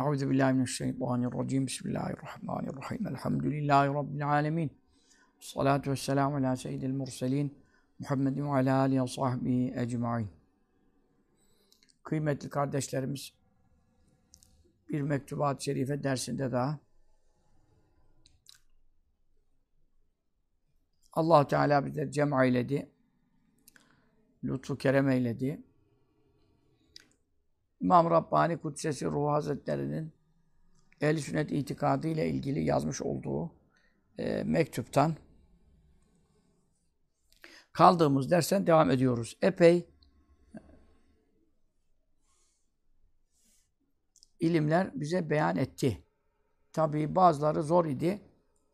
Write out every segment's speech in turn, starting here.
Euzu billahi mineşşeytanirracim. Bismillahirrahmanirrahim. Elhamdülillahi rabbil alamin. Salatu vesselamu ala seyyidil murselin Muhammedin ve ala alihi ve sahbihi ecmaîn. Kıymetli kardeşlerimiz, bir mektubat-ı şerife dersinde daha allah Teala bize cem eyledi. Lütfu kerem eyledi. İmam Rabbani Kudsesi Ruh Hazretleri'nin ehl sünnet itikadı ile ilgili yazmış olduğu e, mektuptan kaldığımız dersen devam ediyoruz. Epey ilimler bize beyan etti. Tabii bazıları zor idi.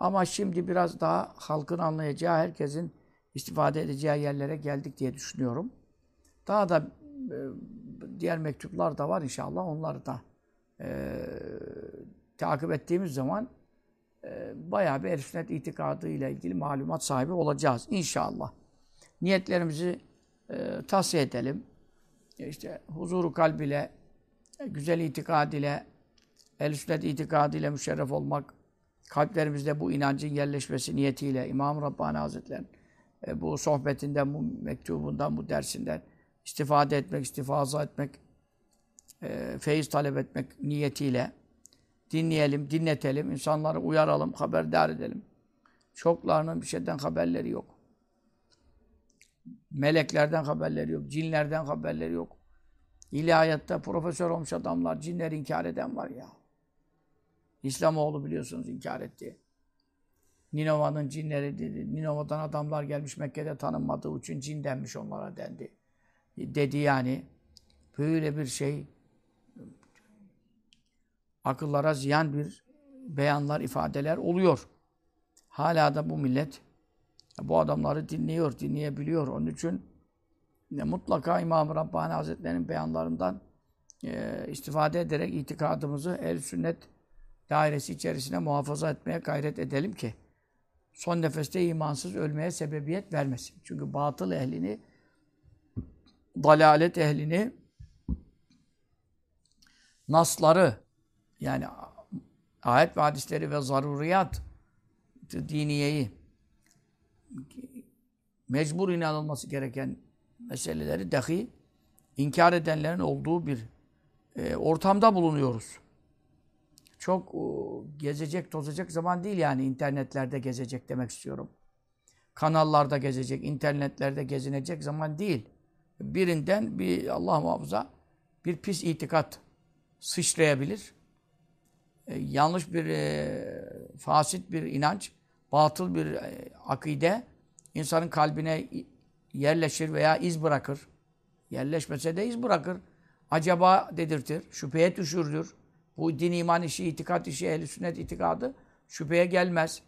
Ama şimdi biraz daha halkın anlayacağı, herkesin istifade edeceği yerlere geldik diye düşünüyorum. Daha da e, diğer mektuplar da var inşallah. Onları da e, takip ettiğimiz zaman e, bayağı bir erif itikadı ile ilgili malumat sahibi olacağız inşallah. Niyetlerimizi e, tavsiye edelim. İşte huzuru kalb ile, güzel itikad ile, el sünnet itikadı ile müşerref olmak, kalplerimizde bu inancın yerleşmesi niyetiyle İmam Rabbani Hazretleri'nin e, bu sohbetinden, bu mektubundan, bu dersinden istifade etmek, istifaza etmek, e, feyiz talep etmek niyetiyle dinleyelim, dinletelim, insanları uyaralım, haberdar edelim. Çoklarının bir şeyden haberleri yok. Meleklerden haberleri yok, cinlerden haberleri yok. İlahiyatta profesör olmuş adamlar, cinleri inkar eden var ya. İslamoğlu biliyorsunuz inkar etti. Ninova'nın cinleri dedi. Ninova'dan adamlar gelmiş Mekke'de tanınmadığı için cin denmiş onlara dendi. Dedi yani. Böyle bir şey akıllara ziyan bir beyanlar, ifadeler oluyor. Hala da bu millet bu adamları dinliyor, dinleyebiliyor. Onun için ne mutlaka İmam-ı Rabbani Hazretleri'nin beyanlarından e, istifade ederek itikadımızı el sünnet dairesi içerisine muhafaza etmeye gayret edelim ki son nefeste imansız ölmeye sebebiyet vermesin. Çünkü batıl ehlini, dalalet ehlini, nasları, yani ayet ve hadisleri ve zaruriyat diniyeyi mecbur inanılması gereken meseleleri dahi inkar edenlerin olduğu bir e, ortamda bulunuyoruz. Çok e, gezecek, tozacak zaman değil yani internetlerde gezecek demek istiyorum. Kanallarda gezecek, internetlerde gezinecek zaman değil. Birinden bir Allah muhafaza bir pis itikat sıçrayabilir. E, yanlış bir e, fasit bir inanç, batıl bir e, akide insanın kalbine yerleşir veya iz bırakır. Yerleşmese de iz bırakır. Acaba dedirtir, şüpheye düşürdür. Bu din iman işi, itikat işi, ehli sünnet itikadı şüpheye gelmez.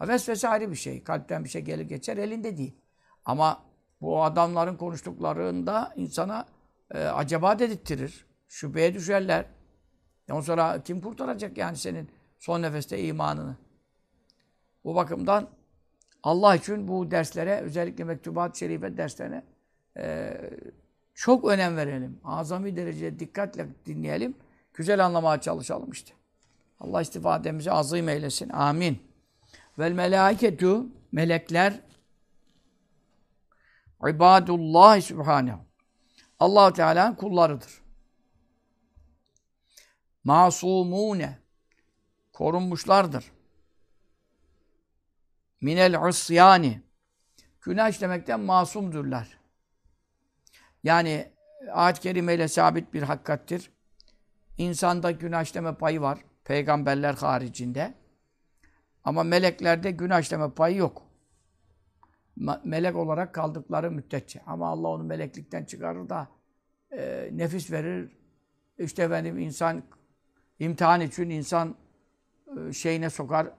Vesvese ayrı bir şey. Kalpten bir şey gelir geçer, elinde değil. Ama bu adamların konuştuklarında insana e, acaba dedirttirir. Şüpheye düşerler. Ondan sonra kim kurtaracak yani senin son nefeste imanını? Bu bakımdan Allah için bu derslere, özellikle mektubat-ı şerife derslerine e, çok önem verelim. Azami derecede dikkatle dinleyelim. Güzel anlamaya çalışalım işte. Allah istifademizi azim eylesin. Amin. Vel melâiketu melekler ibadullah subhanehu. allah Teala'nın kullarıdır. Masumune korunmuşlardır. Minel usyani günah işlemekten masumdurlar. Yani ayet-i kerimeyle sabit bir hakikattir. İnsanda günah işleme payı var. Peygamberler haricinde. Ama meleklerde günah işleme payı yok. Melek olarak kaldıkları müddetçe. Ama Allah onu meleklikten çıkarır da e, nefis verir. İşte benim insan imtihan için insan e, şeyine sokar.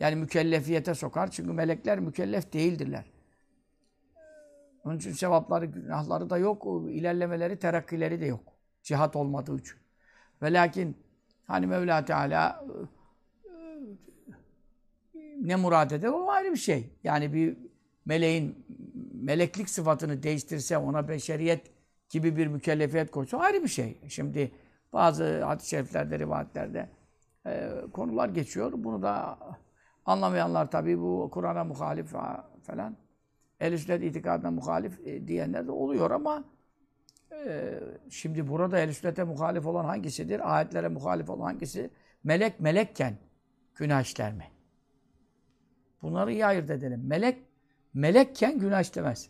Yani mükellefiyete sokar. Çünkü melekler mükellef değildirler. Onun için sevapları, günahları da yok. ilerlemeleri, terakkileri de yok. Cihat olmadığı için. Ve lakin hani Mevla Teala ne murad eder o ayrı bir şey. Yani bir meleğin meleklik sıfatını değiştirse ona beşeriyet gibi bir mükellefiyet koysa ayrı bir şey. Şimdi bazı hadis-i şeriflerde, rivayetlerde e, konular geçiyor. Bunu da anlamayanlar tabii bu Kur'an'a muhalif falan el sünnet itikadına muhalif e, diyenler de oluyor ama e, şimdi burada el sünnete muhalif olan hangisidir? Ayetlere muhalif olan hangisi? Melek melekken günah işler mi? Bunları iyi ayırt edelim. Melek melekken günah işlemez.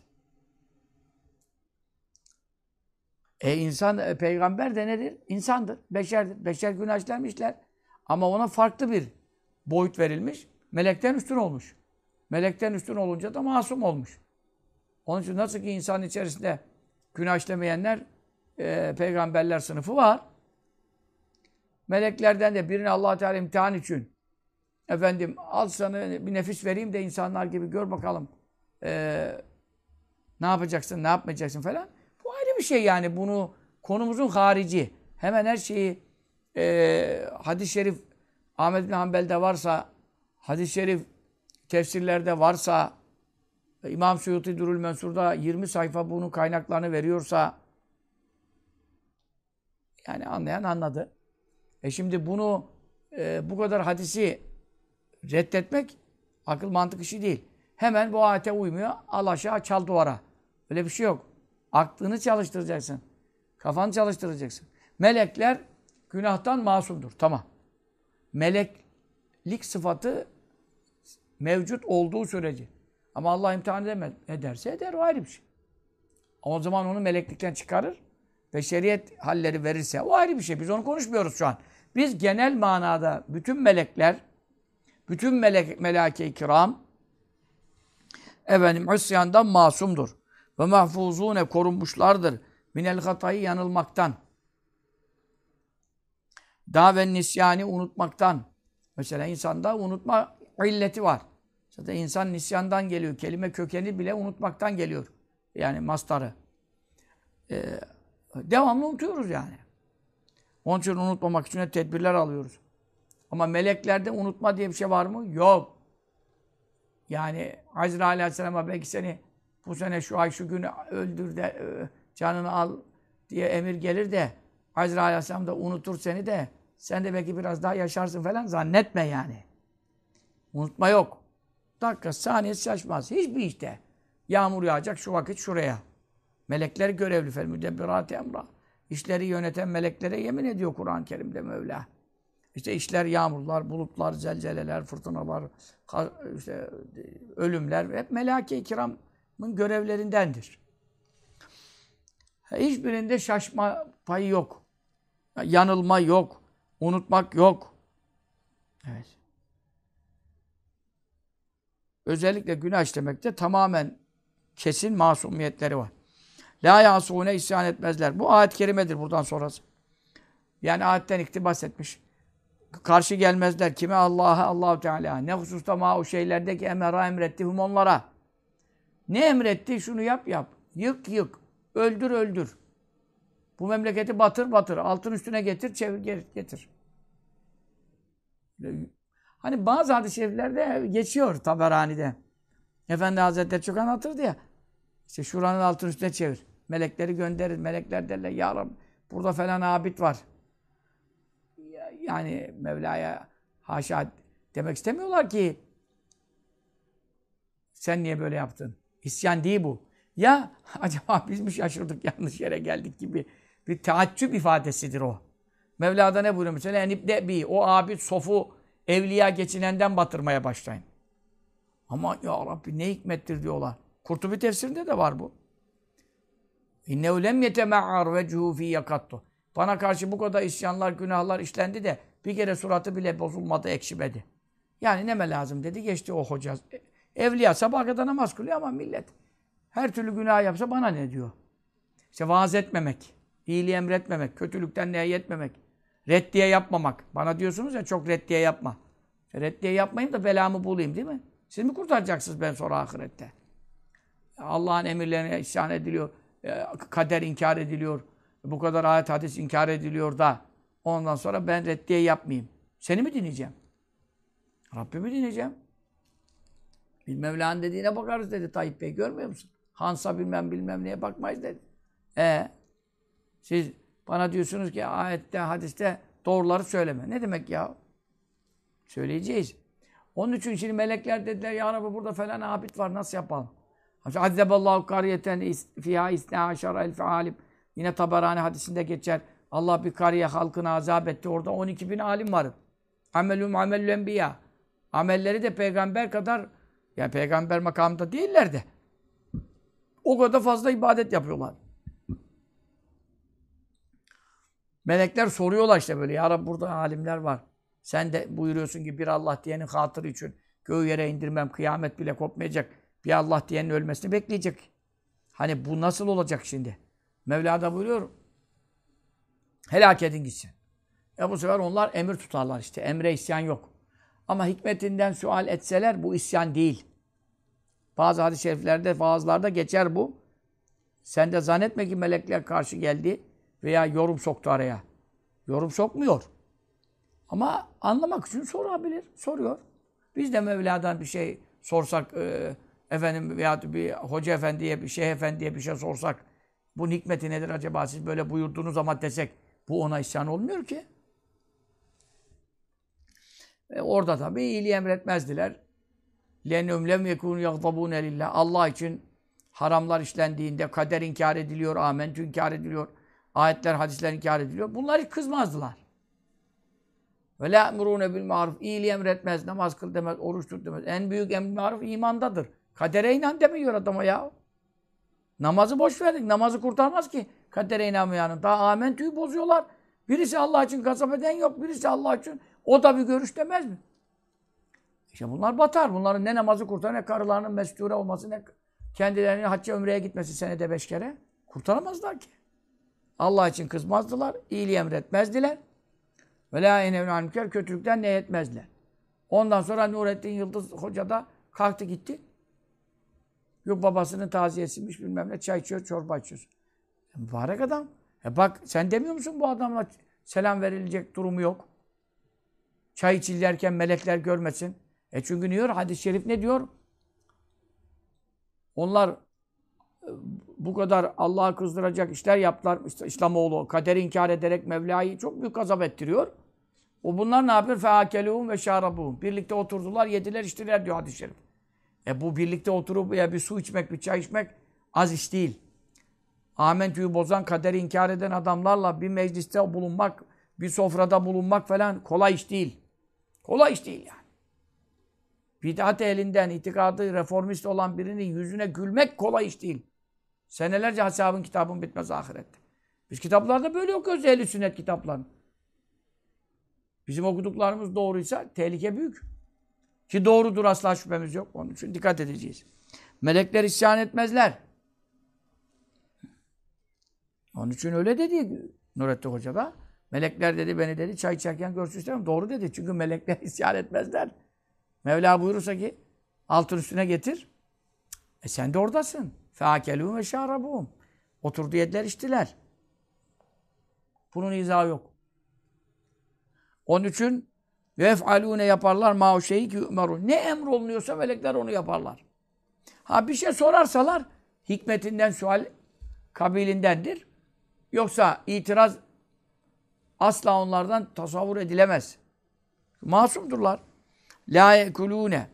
E insan, e, peygamber de nedir? İnsandır, beşerdir. Beşer günah işlemişler. Ama ona farklı bir boyut verilmiş. Melekten üstün olmuş. Melekten üstün olunca da masum olmuş. Onun için nasıl ki insan içerisinde günah işlemeyenler e, peygamberler sınıfı var. Meleklerden de birini allah Teala imtihan için efendim al sana bir nefis vereyim de insanlar gibi gör bakalım e, ne yapacaksın, ne yapmayacaksın falan. Bu ayrı bir şey yani. Bunu konumuzun harici. Hemen her şeyi e, hadis-i şerif Ahmet bin Hanbel'de varsa, hadis-i şerif tefsirlerde varsa, İmam Suyuti Durul Mensur'da 20 sayfa bunun kaynaklarını veriyorsa, yani anlayan anladı. E şimdi bunu e, bu kadar hadisi reddetmek akıl mantık işi değil. Hemen bu ayete uymuyor. Al aşağı çal duvara. Öyle bir şey yok. Aklını çalıştıracaksın. Kafanı çalıştıracaksın. Melekler günahtan masumdur. Tamam. Meleklik sıfatı mevcut olduğu sürece. Ama Allah imtihan edemez. Ederse eder o ayrı bir şey. O zaman onu meleklikten çıkarır ve şeriyet halleri verirse o ayrı bir şey. Biz onu konuşmuyoruz şu an. Biz genel manada bütün melekler, bütün melek, melake-i kiram efendim isyandan masumdur. Ve mahfuzune korunmuşlardır. Minel hatayı yanılmaktan. Daven nisyani unutmaktan. Mesela insanda unutma illeti var. Zaten insan nisyandan geliyor. Kelime kökeni bile unutmaktan geliyor. Yani mastarı. Ee, devamlı unutuyoruz yani. Onun için unutmamak için tedbirler alıyoruz. Ama meleklerde unutma diye bir şey var mı? Yok. Yani Azrail Aleyhisselam'a belki seni bu sene şu ay şu günü öldür de e, canını al diye emir gelir de Azrail Aleyhisselam da unutur seni de sen de belki biraz daha yaşarsın falan zannetme yani. Unutma yok. Dakika, saniye şaşmaz. Hiçbir işte. Yağmur yağacak şu vakit şuraya. Melekler görevli fel müdebbirat emra. İşleri yöneten meleklere yemin ediyor Kur'an-ı Kerim'de Mevla. İşte işler yağmurlar, bulutlar, zelzeleler, fırtınalar, işte ölümler hep melake-i kiramın görevlerindendir. Hiçbirinde şaşma payı yok. Yanılma yok. Unutmak yok. Evet. Özellikle günah işlemekte tamamen kesin masumiyetleri var. La yasune isyan etmezler. Bu ayet-i kerimedir buradan sonrası. Yani ayetten iktibas etmiş. Karşı gelmezler. Kime Allah'a Allahu Teala. Ne hususta ma o şeylerdeki emera emretti hum onlara. Ne emretti? Şunu yap yap. Yık yık. Öldür öldür. Bu memleketi batır batır. Altın üstüne getir çevir getir. Hani bazı hadis-i şeriflerde geçiyor Taberani'de. Efendi Hazretleri çok anlatırdı ya. İşte şuranın altın üstüne çevir. Melekleri gönderir. Melekler derler ya Rabbi burada falan abid var. Yani Mevla'ya haşa demek istemiyorlar ki sen niye böyle yaptın? İsyan değil bu. Ya acaba biz mi şaşırdık yanlış yere geldik gibi bir teaccüp ifadesidir o. Mevla'da ne buyuruyor mesela? Enibde bi o abid sofu evliya geçinenden batırmaya başlayın. Ama ya Rabbi ne hikmettir diyorlar. Kurtubi tefsirinde de var bu. İnnehu lem yetema'ar vechuhu fi yakattu. Bana karşı bu kadar isyanlar, günahlar işlendi de bir kere suratı bile bozulmadı, ekşimedi. Yani neme lazım dedi, geçti o hoca. Evliya sabah kadar namaz kılıyor ama millet her türlü günah yapsa bana ne diyor? İşte vaaz etmemek, iyiliği emretmemek, kötülükten nehyetmemek, reddiye yapmamak. Bana diyorsunuz ya çok reddiye yapma. İşte reddiye yapmayayım da belamı bulayım değil mi? Siz mi kurtaracaksınız ben sonra ahirette? Allah'ın emirlerine isyan ediliyor, e, kader inkar ediliyor, bu kadar ayet hadis inkar ediliyor da ondan sonra ben reddiye yapmayayım. Seni mi dinleyeceğim? Rabbimi dinleyeceğim. Biz Mevla'nın dediğine bakarız dedi Tayyip Bey. Görmüyor musun? Hansa bilmem bilmem neye bakmayız dedi. E siz Bana diyorsunuz ki ayette, hadiste doğruları söyleme. Ne demek ya? Söyleyeceğiz. Onun için şimdi melekler dediler ya Rabbi burada falan abid var nasıl yapalım? Azzeballahu kariyeten fiha isna aşar elfi alim. Yine Tabarani hadisinde geçer. Allah bir kariye halkını azap etti. Orada 12 bin alim var. Amelum amellü enbiya. Amelleri de peygamber kadar yani peygamber makamında değiller de. O kadar fazla ibadet yapıyorlar. Melekler soruyorlar işte böyle. Ya Rabbi burada alimler var. Sen de buyuruyorsun ki bir Allah diyenin hatırı için göğü yere indirmem, kıyamet bile kopmayacak. Bir Allah diyenin ölmesini bekleyecek. Hani bu nasıl olacak şimdi? Mevla da buyuruyor. Helak edin gitsin. Ya bu sefer onlar emir tutarlar işte. Emre isyan yok. Ama hikmetinden sual etseler bu isyan değil. Bazı hadis-i şeriflerde, bazılarda geçer bu. Sen de zannetme ki melekler karşı geldi veya yorum soktu araya. Yorum sokmuyor. Ama anlamak için sorabilir. Soruyor. Biz de Mevla'dan bir şey sorsak, e, efendim veya bir hoca efendiye, bir şeyh efendiye bir şey sorsak, bu hikmeti nedir acaba siz böyle buyurduğunuz zaman desek, bu ona isyan olmuyor ki. E orada tabii iyiliği emretmezdiler. لَنُمْ لَمْ يَكُونُ يَغْضَبُونَ لِلّٰهِ Allah için haramlar işlendiğinde kader inkar ediliyor, amentü inkar ediliyor, ayetler, hadisler inkar ediliyor. Bunlar hiç kızmazdılar. Ve la emrune bil maruf. İyiliği emretmez, namaz kıl demez, oruç tut demez. En büyük emr maruf imandadır. Kadere inan demiyor adama ya. Namazı boş verdik. Namazı kurtarmaz ki. Kadere inanmayanın. Daha amentüyü bozuyorlar. Birisi Allah için gazap eden yok. Birisi Allah için. O da bir görüş demez mi? İşte bunlar batar. Bunların ne namazı kurtar, ne karılarının mesture olması, ne kendilerinin hacca ömreye gitmesi senede beş kere. Kurtaramazlar ki. Allah için kızmazdılar. iyiliği emretmezdiler. Ve la anker kötülükten ne etmezler. Ondan sonra Nurettin Yıldız Hoca da kalktı gitti. Yok babasının taziyesiymiş bilmem ne çay içiyor, çorba içiyor. E, mübarek adam. E bak sen demiyor musun bu adamla selam verilecek durumu yok. Çay içilerken melekler görmesin. E çünkü diyor hadis-i şerif ne diyor? Onlar e, bu kadar Allah'ı kızdıracak işler yaptılar. İslamoğlu kaderi inkar ederek Mevla'yı çok büyük azap ettiriyor. O bunlar ne yapıyor? Feakeluhum ve şarabuhum. Birlikte oturdular, yediler, içtiler diyor hadis-i şerif. E bu birlikte oturup ya bir su içmek, bir çay içmek az iş değil. Amentüyü bozan, kaderi inkar eden adamlarla bir mecliste bulunmak, bir sofrada bulunmak falan kolay iş değil. Kolay iş değil yani. Bid'at elinden itikadı reformist olan birinin yüzüne gülmek kolay iş değil. Senelerce hesabın kitabın bitmez ahirette. Biz kitaplarda böyle okuyoruz ehli sünnet kitaplarını. Bizim okuduklarımız doğruysa tehlike büyük. Ki doğrudur asla şüphemiz yok. Onun için dikkat edeceğiz. Melekler isyan etmezler. Onun için öyle dedi Nurettin Hoca da. Melekler dedi beni dedi çay içerken görsün istemem. Doğru dedi. Çünkü melekler isyan etmezler. Mevla buyurursa ki altın üstüne getir. E sen de oradasın. Feakelû ve şârabûm. Oturdu yediler içtiler. Bunun izahı yok. Onun için vef'alûne yaparlar ma o şeyi ki ümerûn. Ne emrolunuyorsa melekler onu yaparlar. Ha bir şey sorarsalar hikmetinden sual kabilindendir. Yoksa itiraz asla onlardan tasavvur edilemez. Masumdurlar. La yekulune.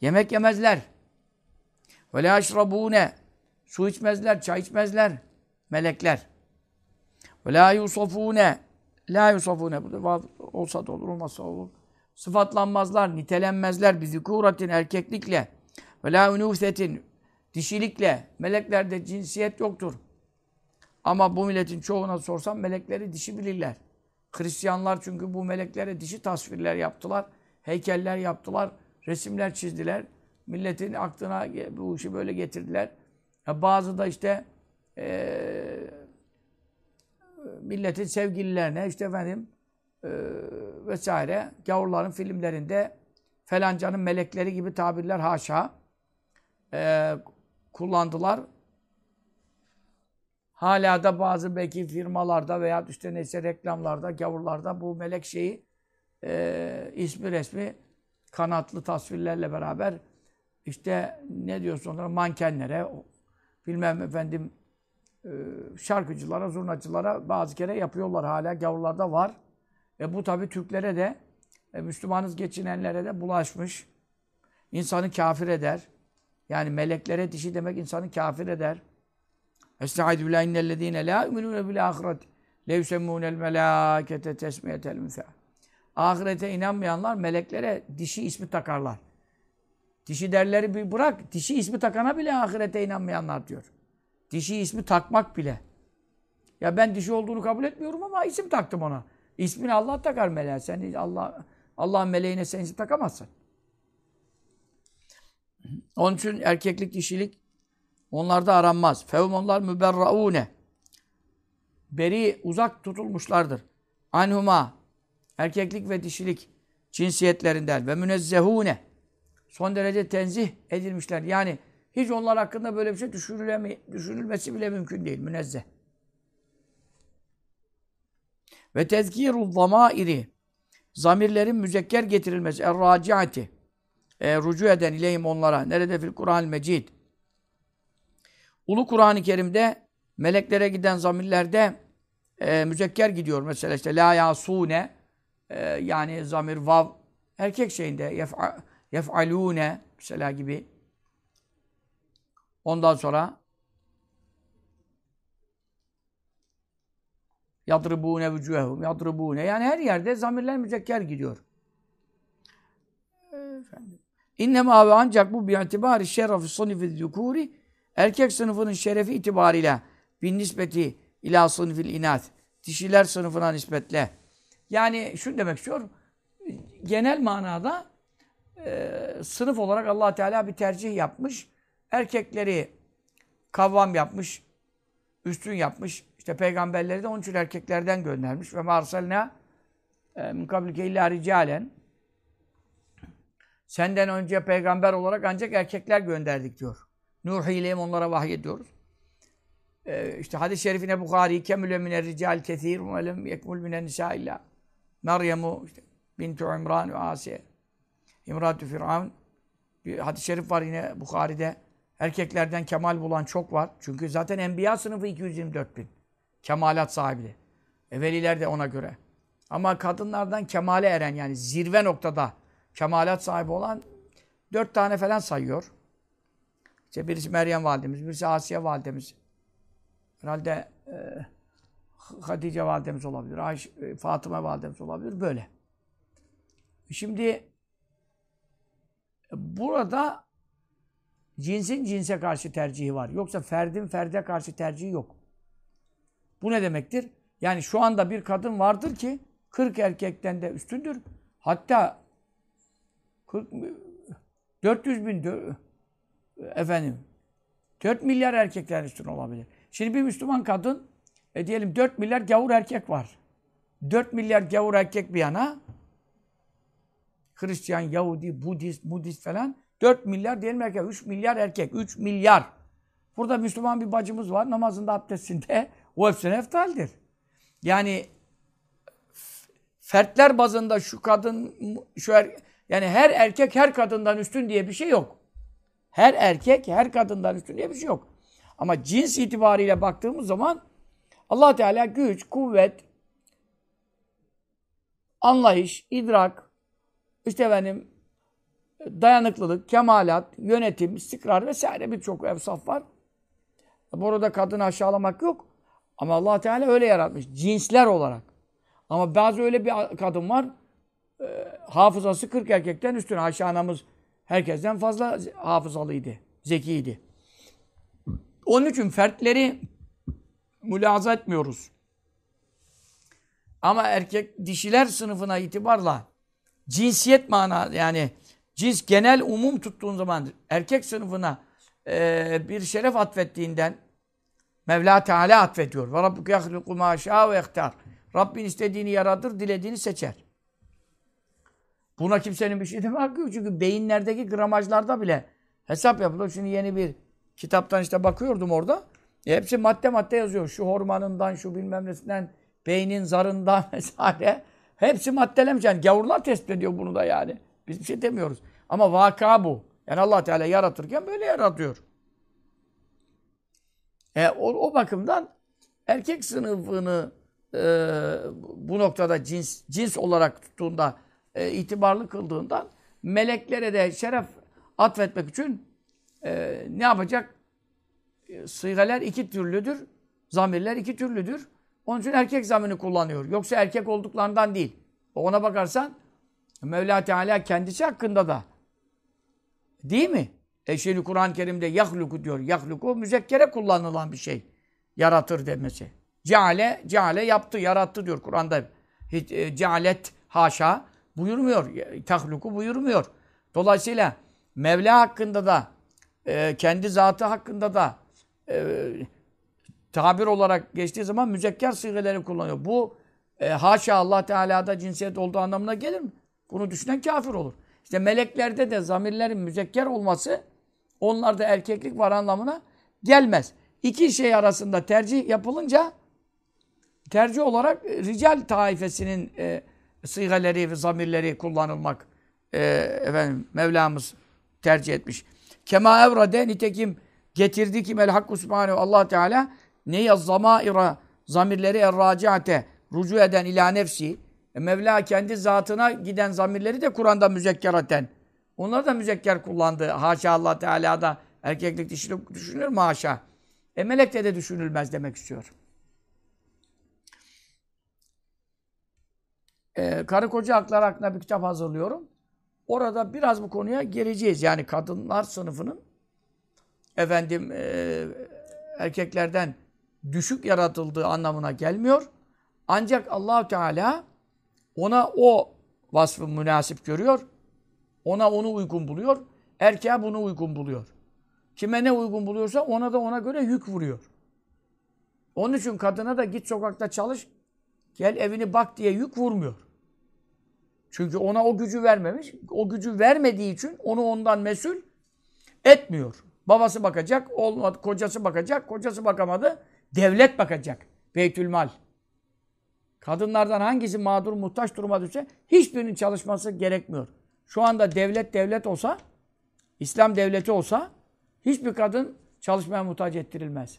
Yemek yemezler. Ve la eşrabune. Su içmezler, çay içmezler. Melekler. Ve la yusofune. La yusofune. Bu olsa da olur, olmazsa olur. Sıfatlanmazlar, nitelenmezler. Bizikuratin erkeklikle. Ve la unusetin. Dişilikle. Meleklerde cinsiyet yoktur. Ama bu milletin çoğuna sorsam melekleri dişi bilirler. Hristiyanlar çünkü bu meleklere dişi tasvirler yaptılar. Heykeller yaptılar. Resimler çizdiler. Milletin aklına bu işi böyle getirdiler. bazı da işte e, milletin sevgililerine işte efendim e, vesaire gavurların filmlerinde felancanın melekleri gibi tabirler haşa e, kullandılar. Hala da bazı belki firmalarda veya işte neyse reklamlarda, gavurlarda bu melek şeyi e, ismi resmi kanatlı tasvirlerle beraber işte ne diyorsun onlara mankenlere bilmem efendim şarkıcılara, zurnacılara bazı kere yapıyorlar hala. Gavurlarda var. E bu tabi Türklere de e, Müslümanız geçinenlere de bulaşmış. İnsanı kafir eder. Yani meleklere dişi demek insanı kafir eder. Estaizu billahi innellezine la yu'minune bil ahiret le yusemmunel melâkete tesmiyetel müfâ. Ahirete inanmayanlar meleklere dişi ismi takarlar. Dişi derleri bir bırak, dişi ismi takana bile ahirete inanmayanlar diyor. Dişi ismi takmak bile. Ya ben dişi olduğunu kabul etmiyorum ama isim taktım ona. İsmini Allah takar meleğe. Sen Allah Allah'ın meleğine sen takamazsın. Onun için erkeklik, dişilik onlarda aranmaz. Fevm onlar müberraune. Beri, uzak tutulmuşlardır. Anhuma, erkeklik ve dişilik cinsiyetlerinden ve münezzehune. Son derece tenzih edilmişler. Yani hiç onlar hakkında böyle bir şey düşünülmesi bile mümkün değil. Münezzeh. Ve tezkirul zamairi zamirlerin müzekker getirilmesi er-raciati e, rucu eden ileyhim onlara. Nerede fil Kur'an-ı Mecid? Ulu Kur'an-ı Kerim'de meleklere giden zamirlerde e, müzekker gidiyor. Mesela işte la yasune e, yani zamir vav erkek şeyinde yef'a, yef'alune mesela gibi. Ondan sonra yadribune vücuhehum yadribune yani her yerde zamirler müzekker gidiyor. Efendim. İnnemâ ve ancak bu bi'itibâri şerefü sınıfı zükûri erkek sınıfının şerefi itibariyle bin nispeti ila sınıfil inat dişiler sınıfına nispetle. Yani şu demek istiyor. Genel manada e, sınıf olarak allah Teala bir tercih yapmış. Erkekleri kavvam yapmış, üstün yapmış. İşte peygamberleri de onun için erkeklerden göndermiş. Ve marsalna e, min kablike illa ricalen Senden önce peygamber olarak ancak erkekler gönderdik diyor. Nuh ile onlara vahyediyoruz. Ee, işte hadis-i şerifine Bukhari kemüle miner rical kethir ve lem yekmul minen nisa illa Meryem'u işte bintu İmran ve Asiye İmratü Firavun bir hadis-i şerif var yine Bukhari'de. Erkeklerden kemal bulan çok var. Çünkü zaten enbiya sınıfı 224 bin. Kemalat sahibi. E, veliler de ona göre. Ama kadınlardan kemale eren yani zirve noktada kemalat sahibi olan dört tane falan sayıyor. İşte birisi Meryem validemiz, birisi Asiye validemiz. Herhalde e, Hatice validemiz olabilir, Ayşe, e, Fatıma validemiz olabilir. Böyle. Şimdi burada cinsin cinse karşı tercihi var. Yoksa ferdin ferde karşı tercihi yok. Bu ne demektir? Yani şu anda bir kadın vardır ki 40 erkekten de üstündür. Hatta 40, 400 bin efendim 4 milyar erkekler üstün olabilir. Şimdi bir Müslüman kadın e diyelim 4 milyar gavur erkek var. 4 milyar gavur erkek bir yana Hristiyan, Yahudi, Budist, Budist falan 4 milyar diyelim erkek. 3 milyar erkek. 3 milyar. Burada Müslüman bir bacımız var. Namazında, abdestinde o hepsine eftaldir. Yani fertler bazında şu kadın, şu er, yani her erkek her kadından üstün diye bir şey yok. Her erkek her kadından üstün diye bir şey yok. Ama cins itibariyle baktığımız zaman allah Teala güç, kuvvet, anlayış, idrak, işte benim dayanıklılık, kemalat, yönetim, istikrar vesaire birçok evsaf var. Burada kadını aşağılamak yok. Ama allah Teala öyle yaratmış. Cinsler olarak. Ama bazı öyle bir kadın var e, hafızası 40 erkekten üstün. Ayşe anamız herkesten fazla hafızalıydı, zekiydi. Onun için fertleri mülaza etmiyoruz. Ama erkek dişiler sınıfına itibarla cinsiyet mana yani cins genel umum tuttuğun zaman erkek sınıfına e, bir şeref atfettiğinden Mevla Teala atfediyor. Ve Rabbuke yahluku ma ve ihtar. Rabbin istediğini yaratır, dilediğini seçer. Buna kimsenin bir şey deme hakkı yok. Çünkü beyinlerdeki gramajlarda bile hesap yapılıyor. Şimdi yeni bir kitaptan işte bakıyordum orada. E hepsi madde madde yazıyor. Şu hormonundan, şu bilmem nesinden, beynin zarından vesaire. Hepsi maddelemiş. Yani gavurlar tespit ediyor bunu da yani. Biz bir şey demiyoruz. Ama vaka bu. Yani allah Teala yaratırken böyle yaratıyor. E, o, o bakımdan erkek sınıfını e, bu noktada cins cins olarak tuttuğunda e, itibarlı kıldığından meleklere de şeref atfetmek için e, ne yapacak? E, iki türlüdür. Zamirler iki türlüdür. Onun için erkek zamirini kullanıyor. Yoksa erkek olduklarından değil. Ona bakarsan Mevla Teala kendisi hakkında da değil mi? Eşeli Kur'an-ı Kerim'de yahluku diyor. Yahluku müzekkere kullanılan bir şey. Yaratır demesi. Ceale, ceale yaptı, yarattı diyor Kur'an'da. Hiç, e, cealet haşa buyurmuyor. Tahluku buyurmuyor. Dolayısıyla Mevla hakkında da e, kendi zatı hakkında da e, tabir olarak geçtiği zaman müzekker sigeleri kullanıyor. Bu e, haşa Allah Teala'da cinsiyet olduğu anlamına gelir mi? Bunu düşünen kafir olur. İşte meleklerde de zamirlerin müzekker olması onlarda erkeklik var anlamına gelmez. İki şey arasında tercih yapılınca tercih olarak e, rical taifesinin e, sigaleri ve zamirleri kullanılmak e, efendim Mevlamız tercih etmiş. Kema evrade nitekim getirdi ki el hakku subhanehu Allah Teala ne zamaira zamirleri erraciate rucu eden ila nefsi e, Mevla kendi zatına giden zamirleri de Kur'an'da müzekkeraten. Onlar da müzekker kullandı. Haşa Allah Teala'da erkeklik dişilik düşünür mü haşa? E melekte de düşünülmez demek istiyor. Ee, karı koca hakları hakkında bir kitap hazırlıyorum. Orada biraz bu konuya geleceğiz. Yani kadınlar sınıfının efendim e, erkeklerden düşük yaratıldığı anlamına gelmiyor. Ancak allah Teala ona o vasfı münasip görüyor. Ona onu uygun buluyor. Erkeğe bunu uygun buluyor. Kime ne uygun buluyorsa ona da ona göre yük vuruyor. Onun için kadına da git sokakta çalış, gel evini bak diye yük vurmuyor. Çünkü ona o gücü vermemiş. O gücü vermediği için onu ondan mesul etmiyor. Babası bakacak, olmadı, kocası bakacak, kocası bakamadı, devlet bakacak. Beytülmal. Kadınlardan hangisi mağdur, muhtaç duruma düşse hiçbirinin çalışması gerekmiyor. Şu anda devlet devlet olsa, İslam devleti olsa hiçbir kadın çalışmaya muhtaç ettirilmez.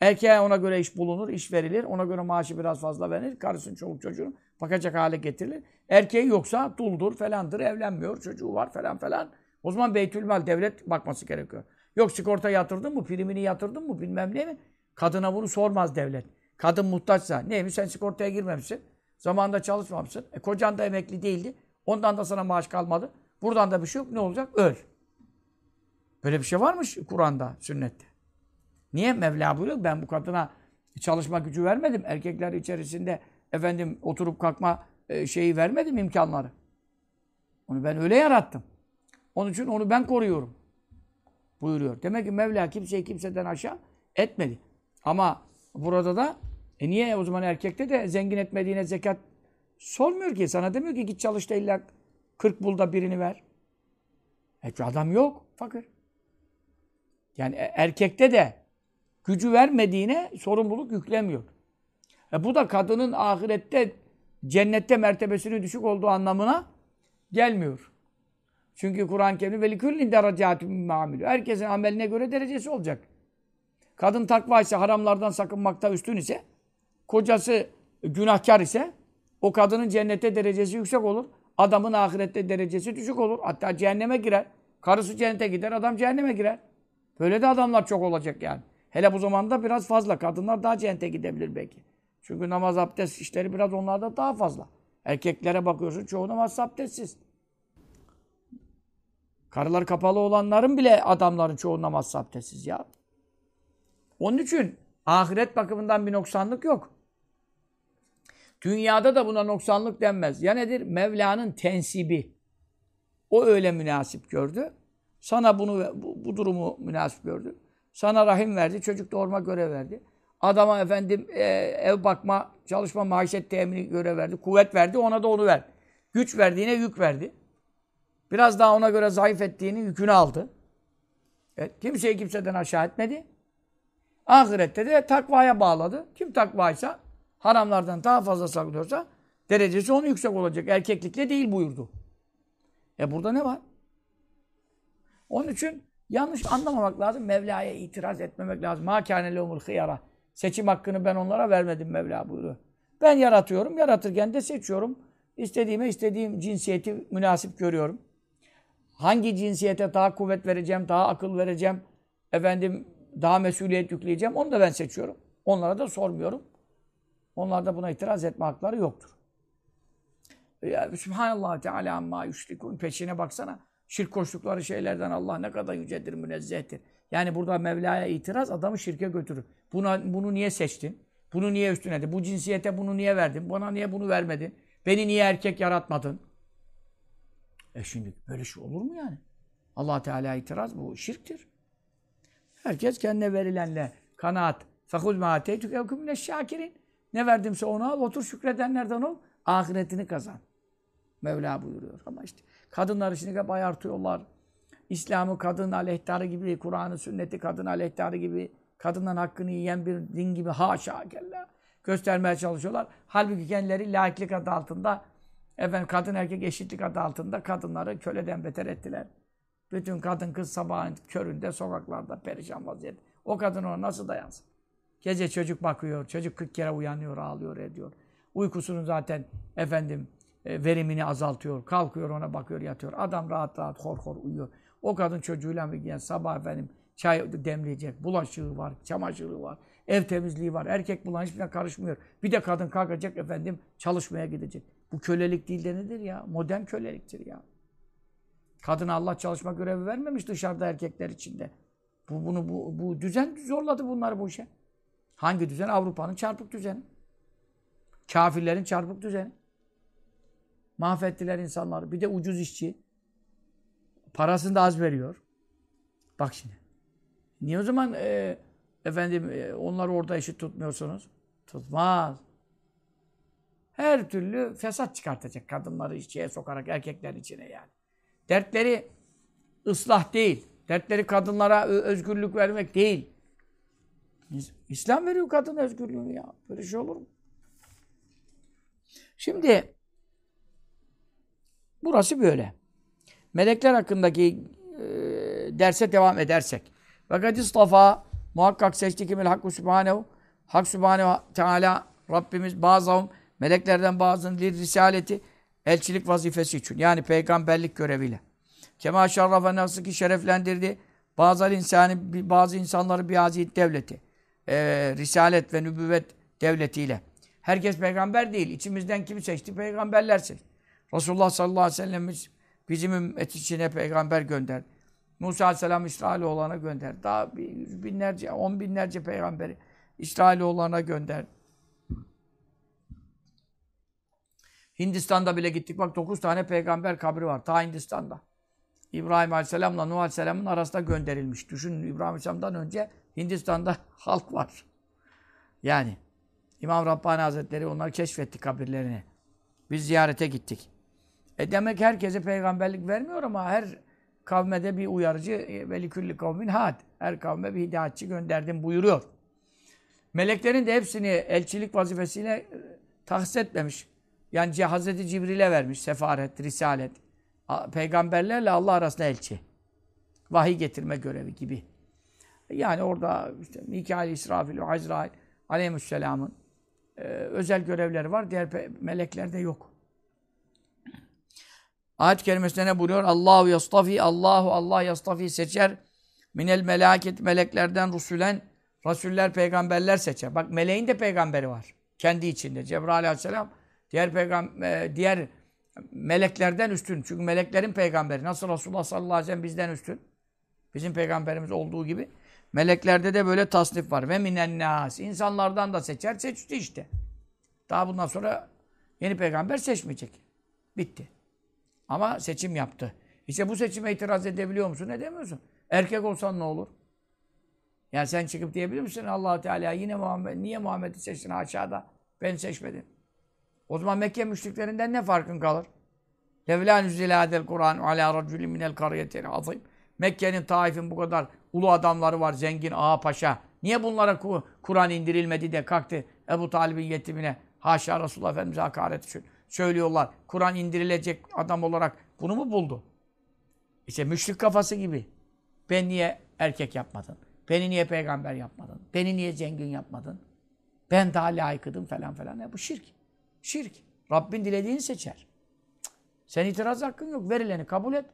Erkeğe ona göre iş bulunur, iş verilir. Ona göre maaşı biraz fazla verilir. Karısının çoluk çocuğunu bakacak hale getirilir. Erkeği yoksa duldur falandır, evlenmiyor, çocuğu var falan falan. O zaman beytülmal, devlet bakması gerekiyor. Yok sigorta yatırdın mı, primini yatırdın mı bilmem ne mi? Kadına bunu sormaz devlet. Kadın muhtaçsa, neymiş sen sigortaya girmemişsin. Zamanında çalışmamışsın. E, kocan da emekli değildi. Ondan da sana maaş kalmadı. Buradan da bir şey yok. Ne olacak? Öl. Böyle bir şey varmış Kur'an'da, sünnette. Niye? Mevla buyuruyor ben bu kadına çalışma gücü vermedim. Erkekler içerisinde efendim oturup kalkma e, şeyi vermedim imkanları. Onu ben öyle yarattım. Onun için onu ben koruyorum. Buyuruyor. Demek ki Mevla kimseyi kimseden aşağı etmedi. Ama burada da e niye o zaman erkekte de zengin etmediğine zekat sormuyor ki. Sana demiyor ki git çalış da illa 40 bul da birini ver. E adam yok. Fakir. Yani e, erkekte de gücü vermediğine sorumluluk yüklemiyor. E bu da kadının ahirette cennette mertebesinin düşük olduğu anlamına gelmiyor. Çünkü Kur'an-ı Kerim ve liküllin derecatun mamilü. Herkesin ameline göre derecesi olacak. Kadın takva ise, haramlardan sakınmakta üstün ise, kocası günahkar ise, o kadının cennette derecesi yüksek olur. Adamın ahirette derecesi düşük olur. Hatta cehenneme girer. Karısı cennete gider, adam cehenneme girer. Böyle de adamlar çok olacak yani. Hele bu zamanda biraz fazla. Kadınlar daha cennete gidebilir belki. Çünkü namaz abdest işleri biraz onlarda daha fazla. Erkeklere bakıyorsun çoğu namaz abdestsiz. Karılar kapalı olanların bile adamların çoğu namaz abdestsiz ya. Onun için ahiret bakımından bir noksanlık yok. Dünyada da buna noksanlık denmez. Ya nedir? Mevla'nın tensibi. O öyle münasip gördü. Sana bunu bu, bu durumu münasip gördü. Sana rahim verdi, çocuk doğurma görev verdi. Adama efendim e, ev bakma, çalışma, maaşet temini görev verdi. Kuvvet verdi, ona da onu ver. Güç verdiğine yük verdi. Biraz daha ona göre zayıf ettiğini yükünü aldı. Evet, kimseyi kimseden aşağı etmedi. Ahirette de takvaya bağladı. Kim takvaysa, haramlardan daha fazla saklıyorsa derecesi onun yüksek olacak. Erkeklikle değil buyurdu. E burada ne var? Onun için Yanlış anlamamak lazım. Mevla'ya itiraz etmemek lazım. Ma kâne hıyara. Seçim hakkını ben onlara vermedim Mevla buyuruyor. Ben yaratıyorum. Yaratırken de seçiyorum. İstediğime istediğim cinsiyeti münasip görüyorum. Hangi cinsiyete daha kuvvet vereceğim, daha akıl vereceğim, efendim daha mesuliyet yükleyeceğim onu da ben seçiyorum. Onlara da sormuyorum. Onlar da buna itiraz etme hakları yoktur. Ya, Sübhanallah Teala amma yüşrikun. Peşine baksana. Şirk koştukları şeylerden Allah ne kadar yücedir, münezzehtir. Yani burada Mevla'ya itiraz adamı şirke götürür. Buna, bunu niye seçtin? Bunu niye üstüne Bu cinsiyete bunu niye verdin? Bana niye bunu vermedin? Beni niye erkek yaratmadın? E şimdi böyle şey olur mu yani? allah Teala itiraz bu şirktir. Herkes kendine verilenle kanaat. فَخُذْ مَا اَتَيْتُكَ اَوْكُمْ şakirin. Ne verdimse onu al, otur şükredenlerden ol. Ahiretini kazan. Mevla buyuruyor. Ama işte kadınları şimdi hep ayartıyorlar. İslam'ı kadın aleyhtarı gibi, Kur'an'ı, sünneti kadın aleyhtarı gibi, kadından hakkını yiyen bir din gibi haşa kella göstermeye çalışıyorlar. Halbuki kendileri laiklik adı altında, efendim kadın erkek eşitlik adı altında kadınları köleden beter ettiler. Bütün kadın kız sabahın köründe sokaklarda perişan vaziyette. O kadın ona nasıl dayansın? Gece çocuk bakıyor, çocuk 40 kere uyanıyor, ağlıyor, ediyor. Uykusunun zaten efendim e, verimini azaltıyor. Kalkıyor ona bakıyor, yatıyor. Adam rahat rahat hor hor uyuyor. O kadın çocuğuyla mı giyen sabah efendim çay demleyecek. Bulaşığı var, çamaşırı var, ev temizliği var. Erkek bulan hiçbirine karışmıyor. Bir de kadın kalkacak efendim çalışmaya gidecek. Bu kölelik değil de nedir ya? Modern köleliktir ya. Kadına Allah çalışma görevi vermemiş dışarıda erkekler içinde. Bu, bunu, bu, bu düzen zorladı bunları bu işe. Hangi düzen? Avrupa'nın çarpık düzeni. Kafirlerin çarpık düzeni. Mahvettiler insanları. Bir de ucuz işçi. Parasını da az veriyor. Bak şimdi. Niye o zaman e, efendim e, onları orada eşit tutmuyorsunuz? Tutmaz. Her türlü fesat çıkartacak kadınları işçiye sokarak erkekler içine yani. Dertleri ıslah değil. Dertleri kadınlara özgürlük vermek değil. İslam veriyor kadın özgürlüğünü ya. Böyle şey olur mu? Şimdi burası böyle. Melekler hakkındaki e, derse devam edersek. Ve gadistafa muhakkak seçti kimil hakkı sübhanehu Hak sübhanehu teala Rabbimiz bazıhum meleklerden bazının risaleti elçilik vazifesi için. Yani peygamberlik göreviyle. Kema şerrafe nasıl ki şereflendirdi. Bazı insanı, bazı insanları bir aziyet devleti. E, risalet ve nübüvvet devletiyle. Herkes peygamber değil. İçimizden kimi seçti? Peygamberler seçti. Resulullah sallallahu aleyhi ve sellemiz bizim ümmet içine peygamber gönderdi. Musa aleyhisselam İsrailoğullarına gönderdi. Daha bir binlerce, on binlerce peygamberi İsrailoğullarına gönderdi. Hindistan'da bile gittik. Bak dokuz tane peygamber kabri var. Ta Hindistan'da. İbrahim Aleyhisselam'la Nuh Aleyhisselam'ın arasında gönderilmiş. Düşünün İbrahim Aleyhisselam'dan önce Hindistan'da halk var. Yani İmam Rabbani Hazretleri onları keşfetti kabirlerini. Biz ziyarete gittik. E demek herkese peygamberlik vermiyor ama her kavme de bir uyarıcı e, ve likülli kavmin had. Her kavme bir hidayetçi gönderdim buyuruyor. Meleklerin de hepsini elçilik vazifesiyle e, tahsis etmemiş. Yani Hazreti Cibril'e vermiş sefaret, risalet. Peygamberlerle Allah arasında elçi. Vahiy getirme görevi gibi. Yani orada işte Mikail, İsrafil, Azrail aleyhisselamın e, özel görevleri var. Diğer meleklerde yok. Ayet kerimesinde ne buyuruyor? Allahu yastafi, Allahu Allah yastafi seçer. Minel melaket meleklerden rusulen Rasuller, peygamberler seçer. Bak meleğin de peygamberi var. Kendi içinde. Cebrail aleyhisselam diğer peygamber diğer meleklerden üstün. Çünkü meleklerin peygamberi. Nasıl Resulullah sallallahu aleyhi ve sellem bizden üstün. Bizim peygamberimiz olduğu gibi. Meleklerde de böyle tasnif var. Ve minen nas. İnsanlardan da seçer. Seçti işte. Daha bundan sonra yeni peygamber seçmeyecek. Bitti. Ama seçim yaptı. İşte bu seçime itiraz edebiliyor musun? Edemiyorsun. Erkek olsan ne olur? Yani sen çıkıp diyebilir misin allah Teala yine Muhammed, niye Muhammed'i seçtin aşağıda? Beni seçmedin. O zaman Mekke müşriklerinden ne farkın kalır? Levlâ nüzilâdel Kur'an alâ racülün minel kariyetin azim. Mekke'nin, Taif'in bu kadar ulu adamları var, zengin, ağa paşa. Niye bunlara Kur'an indirilmedi de kalktı Ebu Talib'in yetimine haşa Resulullah Efendimiz'e hakaret için söylüyorlar. Kur'an indirilecek adam olarak bunu mu buldu? İşte müşrik kafası gibi. Ben niye erkek yapmadın? Beni niye peygamber yapmadın? Beni niye zengin yapmadın? Ben daha layıkıdım falan falan. Ya bu şirk. Şirk. Rabbin dilediğini seçer. Sen itiraz hakkın yok. Verileni kabul et.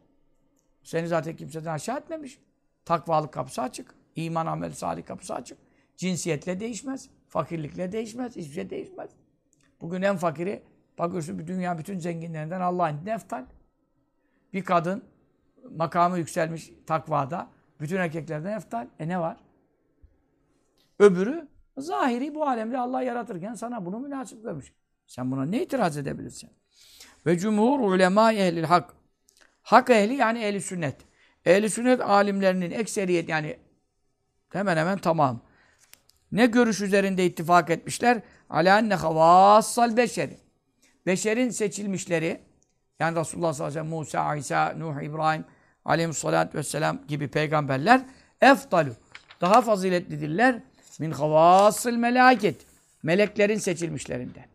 Seni zaten kimseden aşağı etmemiş. Takvalık kapısı açık. İman, amel, salih kapısı açık. Cinsiyetle değişmez. Fakirlikle değişmez. Hiçbir şey değişmez. Bugün en fakiri bakıyorsun bir dünya bütün zenginlerinden Allah'ın neftal. Bir kadın makamı yükselmiş takvada. Bütün erkeklerden eftal. E ne var? Öbürü zahiri bu alemde Allah yaratırken sana bunu münasip görmüş. Sen buna ne itiraz edebilirsin? Ve cumhur ulema ehlil hak. Hak ehli yani ehli sünnet. Ehli sünnet alimlerinin ekseriyet yani hemen hemen tamam. Ne görüş üzerinde ittifak etmişler? Ala enne havassal beşeri. Beşerin seçilmişleri yani Resulullah sallallahu aleyhi ve sellem, Musa, İsa, Nuh, İbrahim aleyhissalatü vesselam gibi peygamberler eftalu. Daha faziletlidirler min havasıl melaket. Meleklerin seçilmişlerinden.